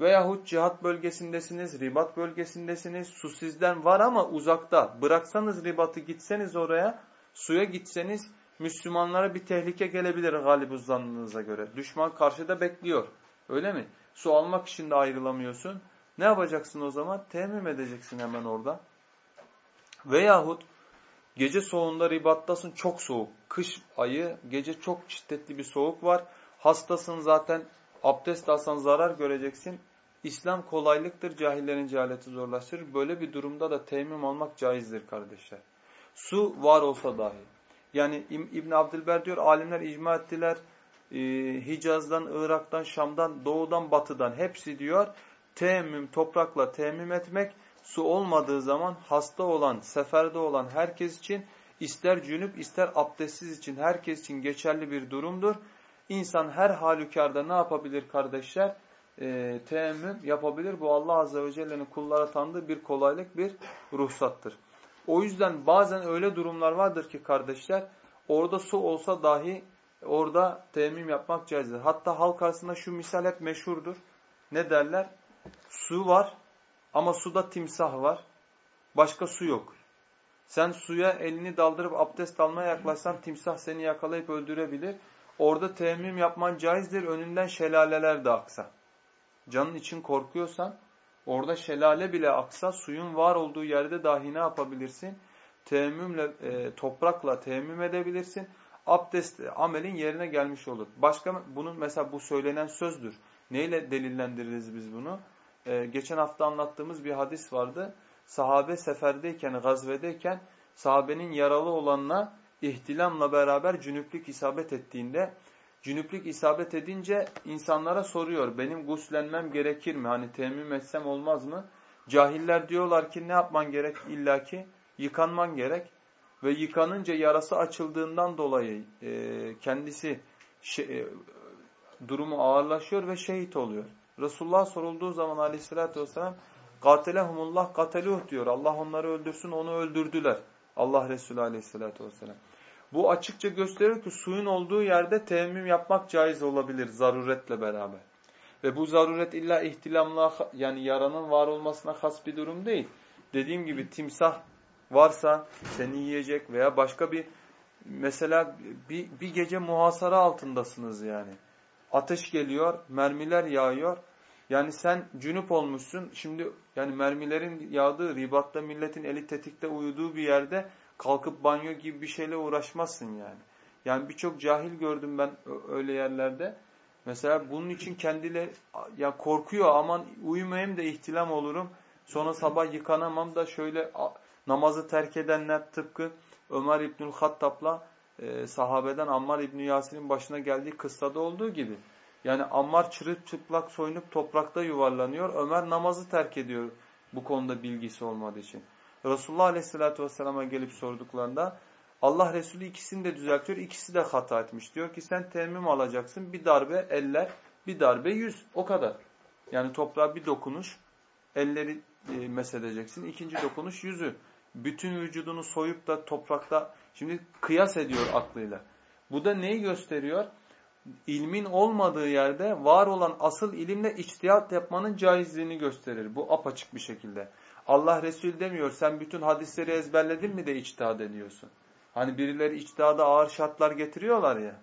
Veyahut cihat bölgesindesiniz, ribat bölgesindesiniz, su sizden var ama uzakta. Bıraksanız ribatı gitseniz oraya, suya gitseniz Müslümanlara bir tehlike gelebilir galibuz zannınıza göre. Düşman karşıda bekliyor. Öyle mi? Su almak için de ayrılamıyorsun. Ne yapacaksın o zaman? Temmim edeceksin hemen orada. Veyahut gece soğuğunda ribattasın çok soğuk. Kış ayı gece çok şiddetli bir soğuk var. Hastasın zaten abdest alsan zarar göreceksin. İslam kolaylıktır, cahillerin cehaleti zorlaştırır. Böyle bir durumda da temmim almak caizdir kardeşler. Su var olsa dahi. Yani İbn Abdülber diyor alimler icma ettiler. Ee, Hicaz'dan, Irak'tan, Şam'dan, doğudan, batıdan hepsi diyor teyemmüm toprakla teyemmüm etmek su olmadığı zaman hasta olan, seferde olan herkes için ister cünüp ister abdestsiz için herkes için geçerli bir durumdur. İnsan her halükarda ne yapabilir kardeşler? E, teyemmüm yapabilir. Bu Allah Azze ve Celle'nin kullara tanıdığı bir kolaylık, bir ruhsattır. O yüzden bazen öyle durumlar vardır ki kardeşler orada su olsa dahi orada teyemmüm yapmak caizdir. Hatta halk arasında şu misal hep meşhurdur. Ne derler? Su var ama suda timsah var. Başka su yok. Sen suya elini daldırıp abdest almaya yaklaşsan timsah seni yakalayıp öldürebilir. Orada teyemmüm yapman caizdir. Önünden şelaleler de aksa. Canın için korkuyorsan orada şelale bile aksa suyun var olduğu yerde dahi ne yapabilirsin? Teyemmümle, e, toprakla teyemmüm edebilirsin. Abdest amelin yerine gelmiş olur. Başka bunun mesela bu söylenen sözdür. Neyle delillendiririz biz bunu? Ee, geçen hafta anlattığımız bir hadis vardı. Sahabe seferdeyken, gazvedeyken sahabenin yaralı olanına ihtilamla beraber cünüplük isabet ettiğinde cünüplük isabet edince insanlara soruyor. Benim guslenmem gerekir mi? Hani temmim etsem olmaz mı? Cahiller diyorlar ki ne yapman gerek illaki? Yıkanman gerek. Ve yıkanınca yarası açıldığından dolayı e, kendisi şey, e, durumu ağırlaşıyor ve şehit oluyor. Resulullah sorulduğu zaman aleyhissalatü vesselam Katelehumullah kateluh diyor. Allah onları öldürsün onu öldürdüler. Allah Resulü aleyhissalatü vesselam. Bu açıkça gösterir ki suyun olduğu yerde teyemmüm yapmak caiz olabilir zaruretle beraber. Ve bu zaruret illa ihtilamla yani yaranın var olmasına has bir durum değil. Dediğim gibi timsah varsa seni yiyecek veya başka bir mesela bir, bir gece muhasara altındasınız yani. Ateş geliyor, mermiler yağıyor. Yani sen cünüp olmuşsun. Şimdi yani mermilerin yağdığı ribatta milletin eli tetikte uyuduğu bir yerde kalkıp banyo gibi bir şeyle uğraşmazsın yani. Yani birçok cahil gördüm ben öyle yerlerde. Mesela bunun için kendiyle ya korkuyor aman uyumayayım da ihtilam olurum. Sonra sabah yıkanamam da şöyle namazı terk edenler tıpkı Ömer İbnül Hattab'la e, sahabeden Ammar İbni Yasir'in başına geldiği kıssada olduğu gibi. Yani Ammar çırıp çıplak soyunup toprakta yuvarlanıyor. Ömer namazı terk ediyor bu konuda bilgisi olmadığı için. Resulullah Aleyhisselatü Vesselam'a gelip sorduklarında Allah Resulü ikisini de düzeltiyor. İkisi de hata etmiş. Diyor ki sen temmim alacaksın. Bir darbe eller, bir darbe yüz. O kadar. Yani toprağa bir dokunuş, elleri e, mesedeceksin. İkinci dokunuş yüzü. Bütün vücudunu soyup da toprakta şimdi kıyas ediyor aklıyla. Bu da neyi gösteriyor? ilmin olmadığı yerde var olan asıl ilimle içtihat yapmanın caizliğini gösterir. Bu apaçık bir şekilde. Allah Resul demiyor sen bütün hadisleri ezberledin mi de içtihat ediyorsun. Hani birileri içtihada ağır şartlar getiriyorlar ya.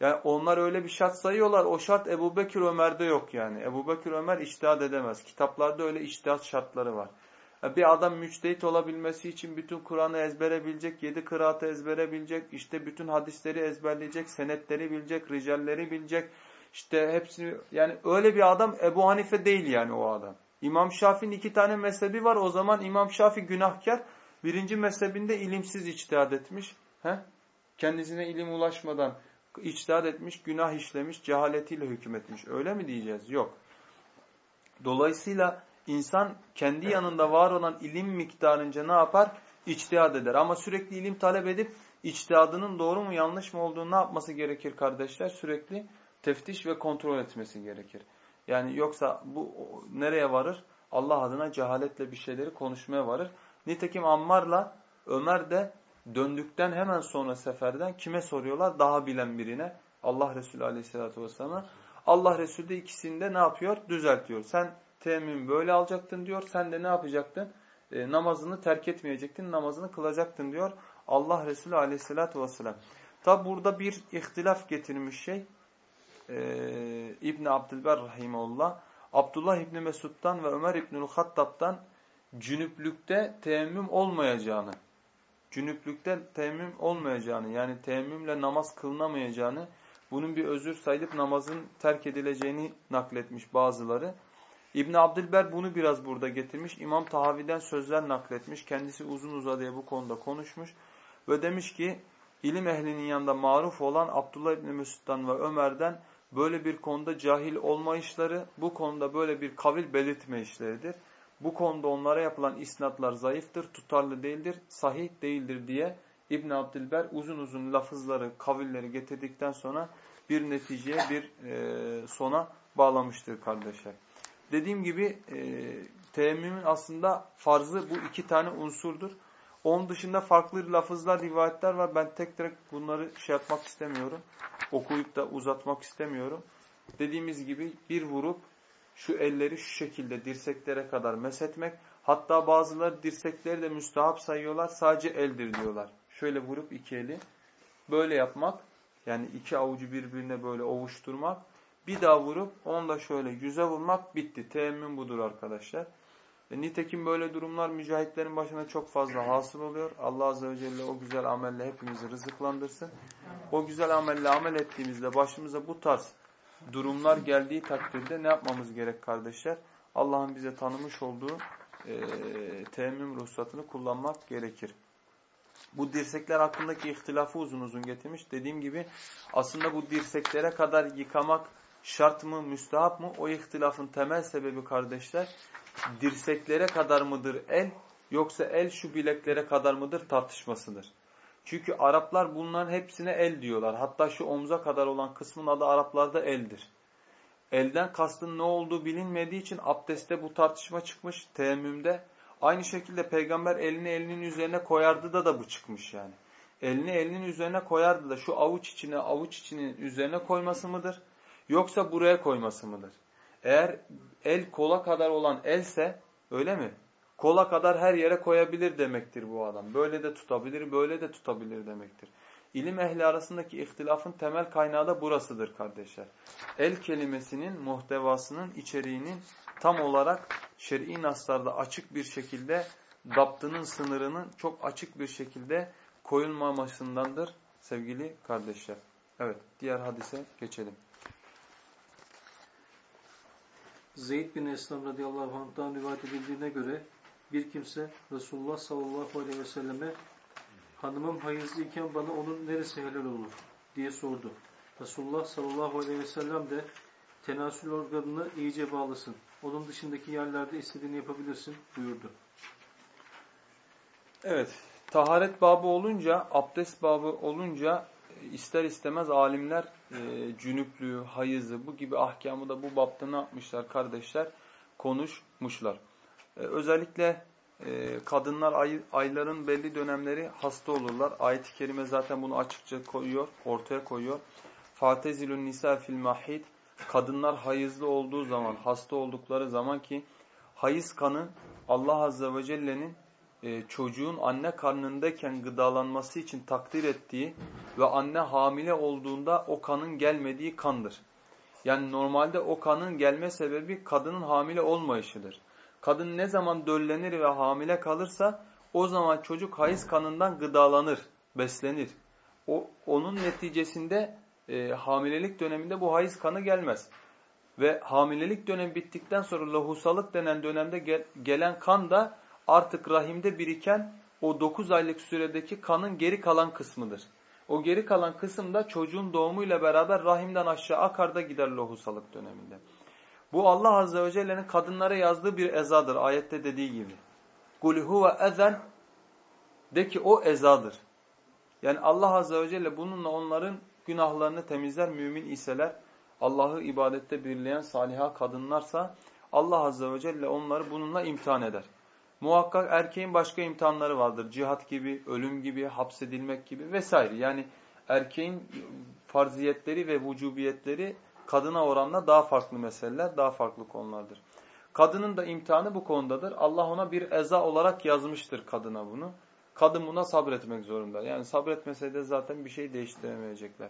Yani onlar öyle bir şart sayıyorlar. O şart Ebu Bekir Ömer'de yok yani. Ebu Bekir Ömer içtihat edemez. Kitaplarda öyle içtihat şartları var. Bir adam müçtehit olabilmesi için bütün Kur'an'ı ezbere bilecek, yedi kıraatı ezbere bilecek, işte bütün hadisleri ezberleyecek, senetleri bilecek, ricalleri bilecek. İşte hepsini yani öyle bir adam Ebu Hanife değil yani o adam. İmam Şafii'nin iki tane mezhebi var. O zaman İmam Şafii günahkar. Birinci mezhebinde ilimsiz içtihat etmiş. He? Kendisine ilim ulaşmadan içtihat etmiş, günah işlemiş, cehaletiyle hükmetmiş. Öyle mi diyeceğiz? Yok. Dolayısıyla insan kendi yanında var olan ilim miktarınca ne yapar? İçtihad eder. Ama sürekli ilim talep edip içtihadının doğru mu yanlış mı olduğunu ne yapması gerekir kardeşler? Sürekli teftiş ve kontrol etmesi gerekir. Yani yoksa bu nereye varır? Allah adına cehaletle bir şeyleri konuşmaya varır. Nitekim Ammar'la Ömer de döndükten hemen sonra seferden kime soruyorlar? Daha bilen birine. Allah Resulü Aleyhisselatü vesselam'a. Allah Resulü de ikisini ne yapıyor? Düzeltiyor. Sen teyemmüm böyle alacaktın diyor. Sen de ne yapacaktın? E, namazını terk etmeyecektin, namazını kılacaktın diyor. Allah Resulü aleyhissalatü vesselam. Tabi burada bir ihtilaf getirmiş şey. E, İbn Abdülber rahimullah. Abdullah İbni Mesud'dan ve Ömer İbnül Hattab'dan cünüplükte teyemmüm olmayacağını, cünüplükte teyemmüm olmayacağını yani teyemmümle namaz kılınamayacağını, bunun bir özür sayılıp namazın terk edileceğini nakletmiş bazıları. İbn Abdülber bunu biraz burada getirmiş. İmam Tahavi'den sözler nakletmiş. Kendisi uzun uzadıya bu konuda konuşmuş. Ve demiş ki ilim ehlinin yanında maruf olan Abdullah İbni Mesud'dan ve Ömer'den böyle bir konuda cahil olmayışları, bu konuda böyle bir kavil belirtme işleridir. Bu konuda onlara yapılan isnatlar zayıftır, tutarlı değildir, sahih değildir diye İbn Abdülber uzun uzun lafızları, kavilleri getirdikten sonra bir neticeye, bir e, sona bağlamıştır kardeşler. Dediğim gibi e, teyemmümün aslında farzı bu iki tane unsurdur. Onun dışında farklı lafızlar, rivayetler var. Ben tek tek bunları şey yapmak istemiyorum. Okuyup da uzatmak istemiyorum. Dediğimiz gibi bir vurup şu elleri şu şekilde dirseklere kadar mesetmek. Hatta bazıları dirsekleri de müstahap sayıyorlar. Sadece eldir diyorlar. Şöyle vurup iki eli böyle yapmak. Yani iki avucu birbirine böyle ovuşturmak. Bir daha vurup onu da şöyle yüze vurmak bitti. Teyemmüm budur arkadaşlar. E, nitekim böyle durumlar mücahitlerin başına çok fazla hasıl oluyor. Allah Azze ve Celle o güzel amelle hepimizi rızıklandırsın. O güzel amelle amel ettiğimizde başımıza bu tarz durumlar geldiği takdirde ne yapmamız gerek kardeşler? Allah'ın bize tanımış olduğu e, teyemmüm ruhsatını kullanmak gerekir. Bu dirsekler hakkındaki ihtilafı uzun uzun getirmiş. Dediğim gibi aslında bu dirseklere kadar yıkamak şart mı, müstahap mı? O ihtilafın temel sebebi kardeşler dirseklere kadar mıdır el yoksa el şu bileklere kadar mıdır tartışmasıdır. Çünkü Araplar bunların hepsine el diyorlar. Hatta şu omza kadar olan kısmın adı Araplarda eldir. Elden kastın ne olduğu bilinmediği için abdestte bu tartışma çıkmış teyemmümde. Aynı şekilde peygamber elini elinin üzerine koyardı da da bu çıkmış yani. Elini elinin üzerine koyardı da şu avuç içine avuç içinin üzerine koyması mıdır? Yoksa buraya koyması mıdır? Eğer el kola kadar olan else öyle mi? Kola kadar her yere koyabilir demektir bu adam. Böyle de tutabilir, böyle de tutabilir demektir. İlim ehli arasındaki ihtilafın temel kaynağı da burasıdır kardeşler. El kelimesinin muhtevasının içeriğinin tam olarak şer'i naslarda açık bir şekilde daptının sınırının çok açık bir şekilde koyulmamasındandır sevgili kardeşler. Evet diğer hadise geçelim. Zeyd bin Eslem radıyallahu anh'tan rivayet edildiğine göre bir kimse Resulullah sallallahu aleyhi ve selleme hanımım hayızlıyken bana onun neresi helal olur diye sordu. Resulullah sallallahu aleyhi ve sellem de tenasül organını iyice bağlasın. Onun dışındaki yerlerde istediğini yapabilirsin buyurdu. Evet, taharet babı olunca, abdest babı olunca ister istemez alimler e, cünüplüğü, hayızı bu gibi ahkamı da bu bapta ne yapmışlar kardeşler? Konuşmuşlar. E, özellikle e, kadınlar ay, ayların belli dönemleri hasta olurlar. Ayet-i kerime zaten bunu açıkça koyuyor, ortaya koyuyor. Fatezilun nisa fil mahid kadınlar hayızlı olduğu zaman, hasta oldukları zaman ki hayız kanı Allah Azze ve Celle'nin e, çocuğun anne karnındayken gıdalanması için takdir ettiği ve anne hamile olduğunda o kanın gelmediği kandır. Yani normalde o kanın gelme sebebi kadının hamile olmayışıdır. Kadın ne zaman döllenir ve hamile kalırsa o zaman çocuk hayız kanından gıdalanır, beslenir. O, onun neticesinde e, hamilelik döneminde bu hayız kanı gelmez. Ve hamilelik dönemi bittikten sonra lohusalık denen dönemde gel, gelen kan da artık rahimde biriken o 9 aylık süredeki kanın geri kalan kısmıdır. O geri kalan kısım da çocuğun doğumuyla beraber rahimden aşağı akar da gider lohusalık döneminde. Bu Allah Azze ve Celle'nin kadınlara yazdığı bir ezadır ayette dediği gibi. قُلْ هُوَ ezen De ki o ezadır. Yani Allah Azze ve Celle bununla onların günahlarını temizler mümin iseler. Allah'ı ibadette birleyen saliha kadınlarsa Allah Azze ve Celle onları bununla imtihan eder. Muhakkak erkeğin başka imtihanları vardır. Cihat gibi, ölüm gibi, hapsedilmek gibi vesaire. Yani erkeğin farziyetleri ve vücubiyetleri kadına oranla daha farklı meseleler, daha farklı konulardır. Kadının da imtihanı bu konudadır. Allah ona bir eza olarak yazmıştır kadına bunu. Kadın buna sabretmek zorunda. Yani sabretmese de zaten bir şey değiştiremeyecekler.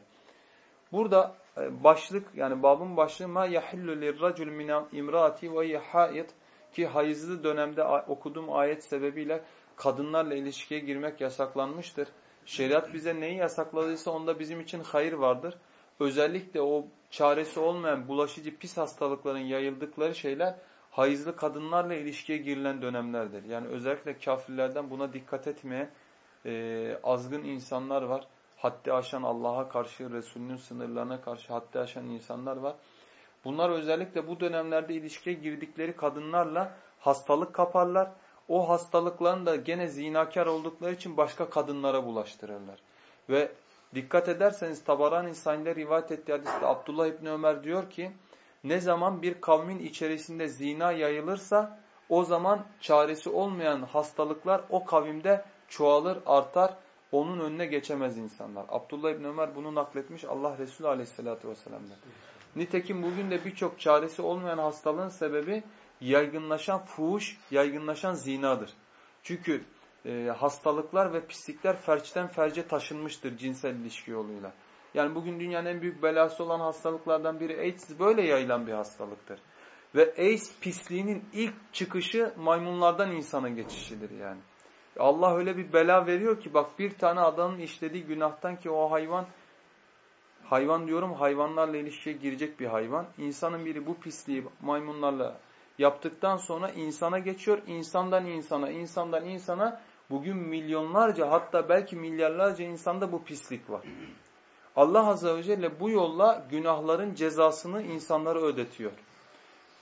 Burada e, başlık yani babın başlığı ma yahillu lirracul min imraati ve yahait ki hayızlı dönemde okuduğum ayet sebebiyle kadınlarla ilişkiye girmek yasaklanmıştır. Şeriat bize neyi yasakladıysa onda bizim için hayır vardır. Özellikle o çaresi olmayan bulaşıcı pis hastalıkların yayıldıkları şeyler hayızlı kadınlarla ilişkiye girilen dönemlerdir. Yani özellikle kafirlerden buna dikkat etmeye e, azgın insanlar var. Haddi aşan Allah'a karşı, Resulünün sınırlarına karşı haddi aşan insanlar var. Bunlar özellikle bu dönemlerde ilişkiye girdikleri kadınlarla hastalık kaparlar. O hastalıkların da gene zinakar oldukları için başka kadınlara bulaştırırlar. Ve dikkat ederseniz Tabarani Sain'de rivayet ettiği hadiste Abdullah İbni Ömer diyor ki ne zaman bir kavmin içerisinde zina yayılırsa o zaman çaresi olmayan hastalıklar o kavimde çoğalır, artar. Onun önüne geçemez insanlar. Abdullah İbni Ömer bunu nakletmiş Allah Resulü Aleyhisselatü Vesselam'dan. Nitekim bugün de birçok çaresi olmayan hastalığın sebebi yaygınlaşan fuhuş, yaygınlaşan zinadır. Çünkü e, hastalıklar ve pislikler ferçten ferce taşınmıştır cinsel ilişki yoluyla. Yani bugün dünyanın en büyük belası olan hastalıklardan biri AIDS böyle yayılan bir hastalıktır. Ve AIDS pisliğinin ilk çıkışı maymunlardan insana geçişidir yani. Allah öyle bir bela veriyor ki bak bir tane adamın işlediği günahtan ki o hayvan hayvan diyorum hayvanlarla ilişkiye girecek bir hayvan. İnsanın biri bu pisliği maymunlarla yaptıktan sonra insana geçiyor. İnsandan insana, insandan insana bugün milyonlarca hatta belki milyarlarca insanda bu pislik var. Allah Azze ve Celle bu yolla günahların cezasını insanlara ödetiyor.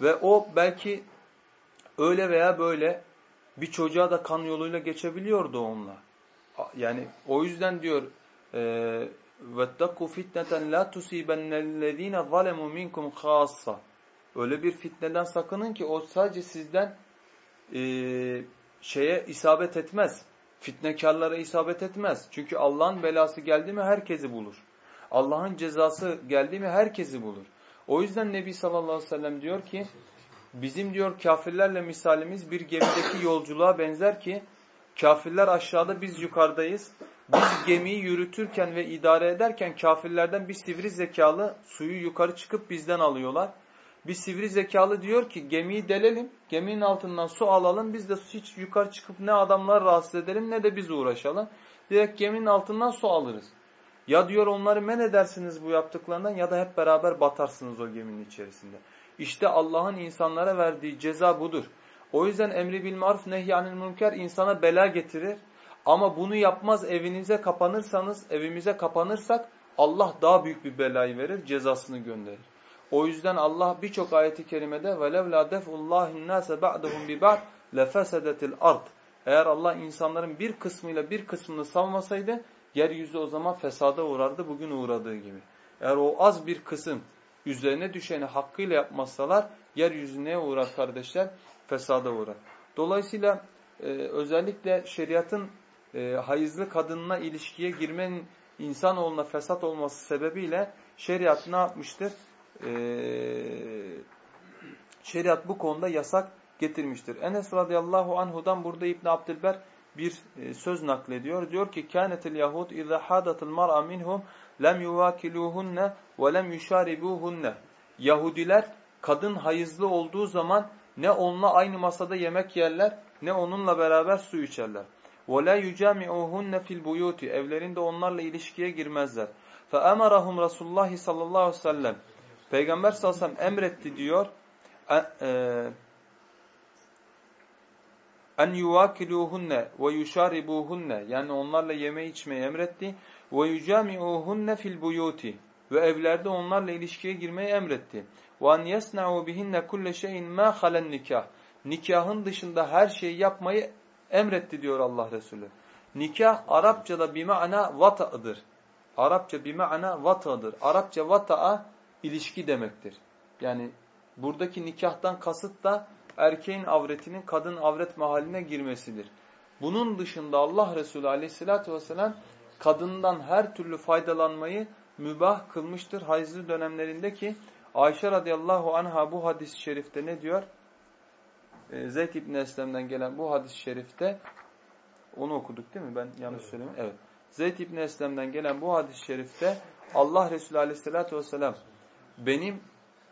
Ve o belki öyle veya böyle bir çocuğa da kan yoluyla geçebiliyordu onunla. Yani o yüzden diyor وَاتَّقُوا فِتْنَةً لَا تُسِيبَنَّ الَّذ۪ينَ ظَلَمُوا مِنْكُمْ خَاصَّ Öyle bir fitneden sakının ki o sadece sizden e, şeye isabet etmez. Fitnekarlara isabet etmez. Çünkü Allah'ın belası geldi mi herkesi bulur. Allah'ın cezası geldi mi herkesi bulur. O yüzden Nebi sallallahu aleyhi ve sellem diyor ki bizim diyor kafirlerle misalimiz bir gemideki yolculuğa benzer ki kafirler aşağıda biz yukarıdayız. Biz gemiyi yürütürken ve idare ederken kafirlerden bir sivri zekalı suyu yukarı çıkıp bizden alıyorlar. Bir sivri zekalı diyor ki gemiyi delelim, geminin altından su alalım, biz de hiç yukarı çıkıp ne adamlar rahatsız edelim ne de biz uğraşalım. Direkt geminin altından su alırız. Ya diyor onları men edersiniz bu yaptıklarından ya da hep beraber batarsınız o geminin içerisinde. İşte Allah'ın insanlara verdiği ceza budur. O yüzden emri bil maruf nehyanil münker insana bela getirir. Ama bunu yapmaz evinize kapanırsanız, evimize kapanırsak Allah daha büyük bir belayı verir, cezasını gönderir. O yüzden Allah birçok ayeti kerimede وَلَوْ لَا دَفْءُ اللّٰهِ النَّاسَ بَعْدَهُمْ بِبَعْدٍ لَفَسَدَتِ الْأَرْضِ Eğer Allah insanların bir kısmıyla bir kısmını savmasaydı yeryüzü o zaman fesada uğrardı bugün uğradığı gibi. Eğer o az bir kısım üzerine düşeni hakkıyla yapmazsalar yeryüzü neye uğrar kardeşler? Fesada uğrar. Dolayısıyla e, özellikle şeriatın e, hayızlı kadınına ilişkiye girmenin insanoğluna fesat olması sebebiyle şeriat ne yapmıştır? E, şeriat bu konuda yasak getirmiştir. Enes radıyallahu anhudan burada İbn Abdülber bir e, söz naklediyor. Diyor ki kânetil yahud izâ hâdatil mar'a minhum lem yuvakiluhunne ve lem yuşaribuhunne. Yahudiler kadın hayızlı olduğu zaman ne onunla aynı masada yemek yerler ne onunla beraber su içerler. وَلَا يُجَامِعُهُنَّ فِي الْبُيُوتِ Evlerinde onlarla ilişkiye girmezler. فَاَمَرَهُمْ Resulullah sallallahu aleyhi ve sellem Peygamber sallallahu aleyhi ve sellem emretti diyor en yuvakiluhunne ve yuşaribuhunne yani onlarla yeme içmeyi emretti ve yucami'uhunne fil buyuti ve evlerde onlarla ilişkiye girmeyi emretti. Ve en yesna'u bihinne kulle şeyin ma halen nikah. Nikahın dışında her şeyi yapmayı emretti diyor Allah Resulü. Nikah Arapçada bir ma'na vata'dır. Arapça bir ma'na vata'dır. Arapça vata'a ilişki demektir. Yani buradaki nikahtan kasıt da erkeğin avretinin kadın avret mahaline girmesidir. Bunun dışında Allah Resulü aleyhissalatü vesselam kadından her türlü faydalanmayı mübah kılmıştır hayızlı dönemlerinde ki Ayşe radıyallahu anha bu hadis-i şerifte ne diyor? Ee, Zeyd İbni Eslem'den gelen bu hadis-i şerifte onu okuduk değil mi? Ben yanlış evet. söyleyeyim. Evet. Zeyd İbni Eslem'den gelen bu hadis-i şerifte Allah Resulü aleyhissalatü vesselam benim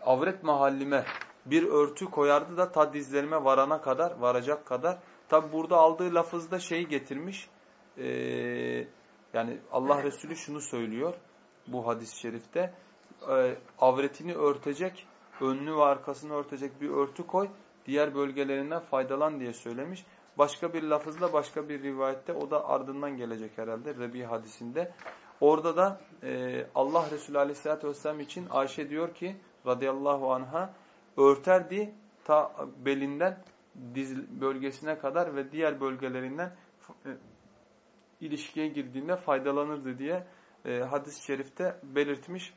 avret mahallime bir örtü koyardı da ta dizlerime varana kadar, varacak kadar. Tabi burada aldığı lafızda şeyi getirmiş. E, yani Allah Resulü şunu söylüyor bu hadis-i şerifte. E, avretini örtecek, önünü ve arkasını örtecek bir örtü koy. Diğer bölgelerinden faydalan diye söylemiş. Başka bir lafızla başka bir rivayette o da ardından gelecek herhalde Rebi hadisinde. Orada da e, Allah Resulü Aleyhisselatü Vesselam için Ayşe diyor ki radıyallahu anha örterdi ta belinden diz bölgesine kadar ve diğer bölgelerinden e, ilişkiye girdiğinde faydalanırdı diye e, hadis-i şerifte belirtmiş.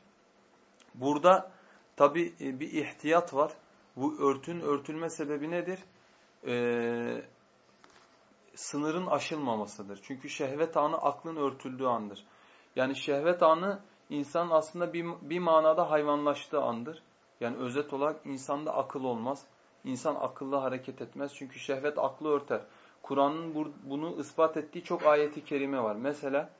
Burada tabi e, bir ihtiyat var. Bu örtün örtülme sebebi nedir? Ee, sınırın aşılmamasıdır. Çünkü şehvet anı aklın örtüldüğü andır. Yani şehvet anı insan aslında bir, bir manada hayvanlaştığı andır. Yani özet olarak insanda akıl olmaz. İnsan akıllı hareket etmez. Çünkü şehvet aklı örter. Kur'an'ın bunu ispat ettiği çok ayeti kerime var. Mesela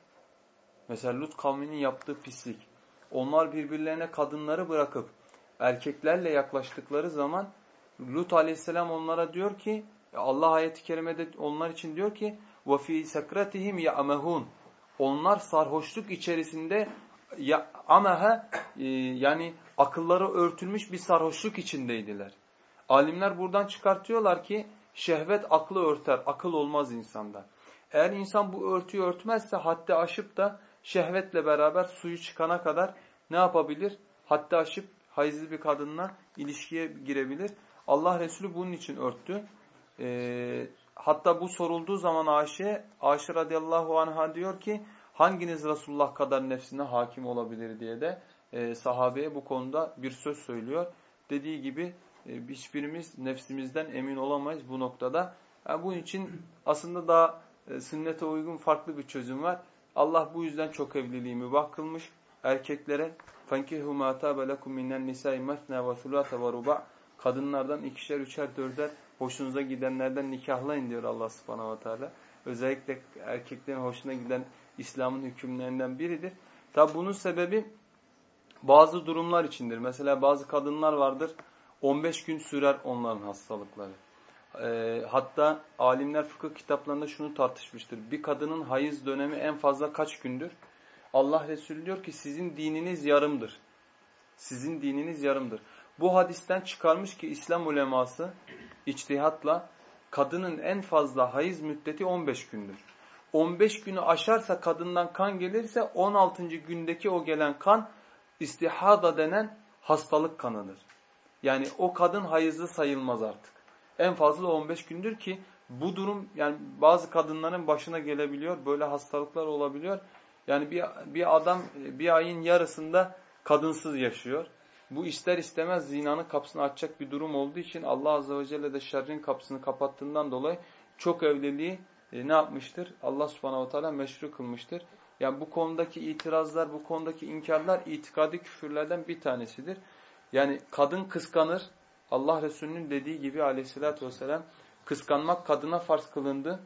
mesela Lut kavminin yaptığı pislik. Onlar birbirlerine kadınları bırakıp erkeklerle yaklaştıkları zaman Lut aleyhisselam onlara diyor ki Allah ayeti kerimede onlar için diyor ki وَفِي سَكْرَتِهِمْ يَعْمَهُونَ Onlar sarhoşluk içerisinde ya, amaha e, yani akılları örtülmüş bir sarhoşluk içindeydiler. Alimler buradan çıkartıyorlar ki şehvet aklı örter, akıl olmaz insanda. Eğer insan bu örtüyü örtmezse haddi aşıp da şehvetle beraber suyu çıkana kadar ne yapabilir? Haddi aşıp hayızlı bir kadınla ilişkiye girebilir. Allah Resulü bunun için örttü. Ee, hatta bu sorulduğu zaman Ayşe, Ayşe radıyallahu anha diyor ki hanginiz Resulullah kadar nefsine hakim olabilir diye de e, sahabeye bu konuda bir söz söylüyor. Dediği gibi e, hiçbirimiz nefsimizden emin olamayız bu noktada. Yani bunun için aslında daha e, sünnete uygun farklı bir çözüm var. Allah bu yüzden çok evliliği mübah kılmış. Erkeklere فَنْكِهُ مَا تَابَ لَكُمْ مِنَّ النِّسَاءِ مَثْنَا وَثُلَاثَ وَرُبَعْ Kadınlardan ikişer, üçer, dörder hoşunuza gidenlerden nikahlayın diyor Allah subhanahu wa ta'ala. Özellikle erkeklerin hoşuna giden İslam'ın hükümlerinden biridir. Tabi bunun sebebi bazı durumlar içindir. Mesela bazı kadınlar vardır 15 gün sürer onların hastalıkları. E, hatta alimler fıkıh kitaplarında şunu tartışmıştır. Bir kadının hayız dönemi en fazla kaç gündür? Allah Resulü diyor ki sizin dininiz yarımdır. Sizin dininiz yarımdır. Bu hadisten çıkarmış ki İslam uleması içtihatla kadının en fazla hayız müddeti 15 gündür. 15 günü aşarsa kadından kan gelirse 16. gündeki o gelen kan istihada denen hastalık kanıdır. Yani o kadın hayızlı sayılmaz artık. En fazla 15 gündür ki bu durum yani bazı kadınların başına gelebiliyor. Böyle hastalıklar olabiliyor. Yani bir, bir adam bir ayın yarısında kadınsız yaşıyor. Bu ister istemez zinanın kapısını açacak bir durum olduğu için Allah Azze ve Celle de şerrin kapısını kapattığından dolayı çok evliliği e, ne yapmıştır? Allah Subhanahu Teala meşru kılmıştır. Yani bu konudaki itirazlar, bu konudaki inkarlar itikadi küfürlerden bir tanesidir. Yani kadın kıskanır. Allah Resulü'nün dediği gibi aleyhissalatü vesselam kıskanmak kadına farz kılındı.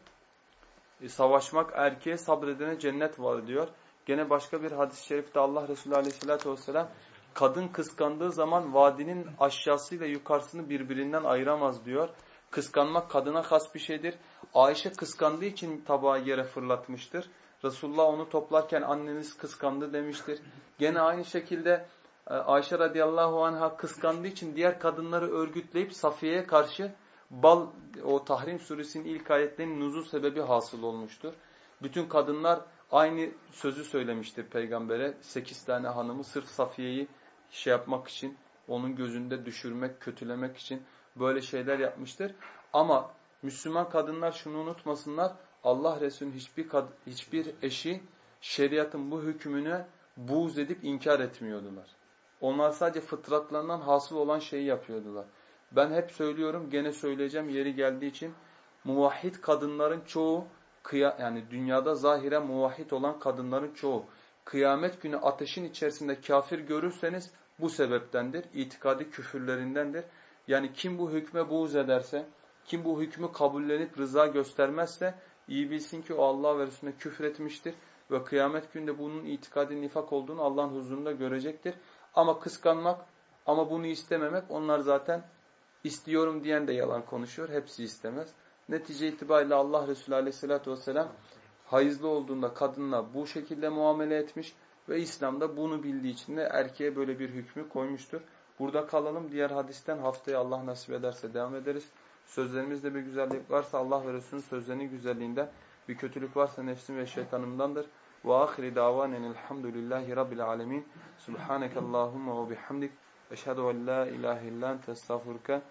E, savaşmak erkeğe sabredene cennet var diyor. Gene başka bir hadis-i şerifte Allah Resulü aleyhissalatü vesselam kadın kıskandığı zaman vadinin aşağısıyla yukarısını birbirinden ayıramaz diyor. Kıskanmak kadına has bir şeydir. Ayşe kıskandığı için tabağı yere fırlatmıştır. Resulullah onu toplarken anneniz kıskandı demiştir. Gene aynı şekilde e, Ayşe radıyallahu anh'a kıskandığı için diğer kadınları örgütleyip Safiye'ye karşı bal o Tahrim suresinin ilk ayetlerinin nuzul sebebi hasıl olmuştur. Bütün kadınlar aynı sözü söylemiştir peygambere. Sekiz tane hanımı sırf Safiye'yi şey yapmak için, onun gözünde düşürmek, kötülemek için böyle şeyler yapmıştır. Ama Müslüman kadınlar şunu unutmasınlar. Allah Resulü'nün hiçbir, hiçbir eşi şeriatın bu hükmünü buğz edip inkar etmiyordular. Onlar sadece fıtratlarından hasıl olan şeyi yapıyordular. Ben hep söylüyorum, gene söyleyeceğim yeri geldiği için. Muvahhid kadınların çoğu, yani dünyada zahire muvahhid olan kadınların çoğu, kıyamet günü ateşin içerisinde kafir görürseniz bu sebeptendir. İtikadi küfürlerindendir. Yani kim bu hükme buğz ederse, kim bu hükmü kabullenip rıza göstermezse iyi bilsin ki o Allah ve Resulüne küfretmiştir. Ve kıyamet günde bunun itikadi nifak olduğunu Allah'ın huzurunda görecektir. Ama kıskanmak ama bunu istememek onlar zaten istiyorum diyen de yalan konuşuyor. Hepsi istemez. Netice itibariyle Allah Resulü aleyhissalatü vesselam hayızlı olduğunda kadınla bu şekilde muamele etmiş ve İslam'da bunu bildiği için de erkeğe böyle bir hükmü koymuştur. Burada kalalım. Diğer hadisten haftaya Allah nasip ederse devam ederiz. Sözlerimizde bir güzellik varsa Allah ve Resulünün sözlerinin güzelliğinden, bir kötülük varsa nefsim ve şeytanımdandır. Ve ahiri davanen elhamdülillahi rabbil alemin. Subhaneke Allahumma ve bihamdik. أشهد أن لا إله إلا أنت أستغفرك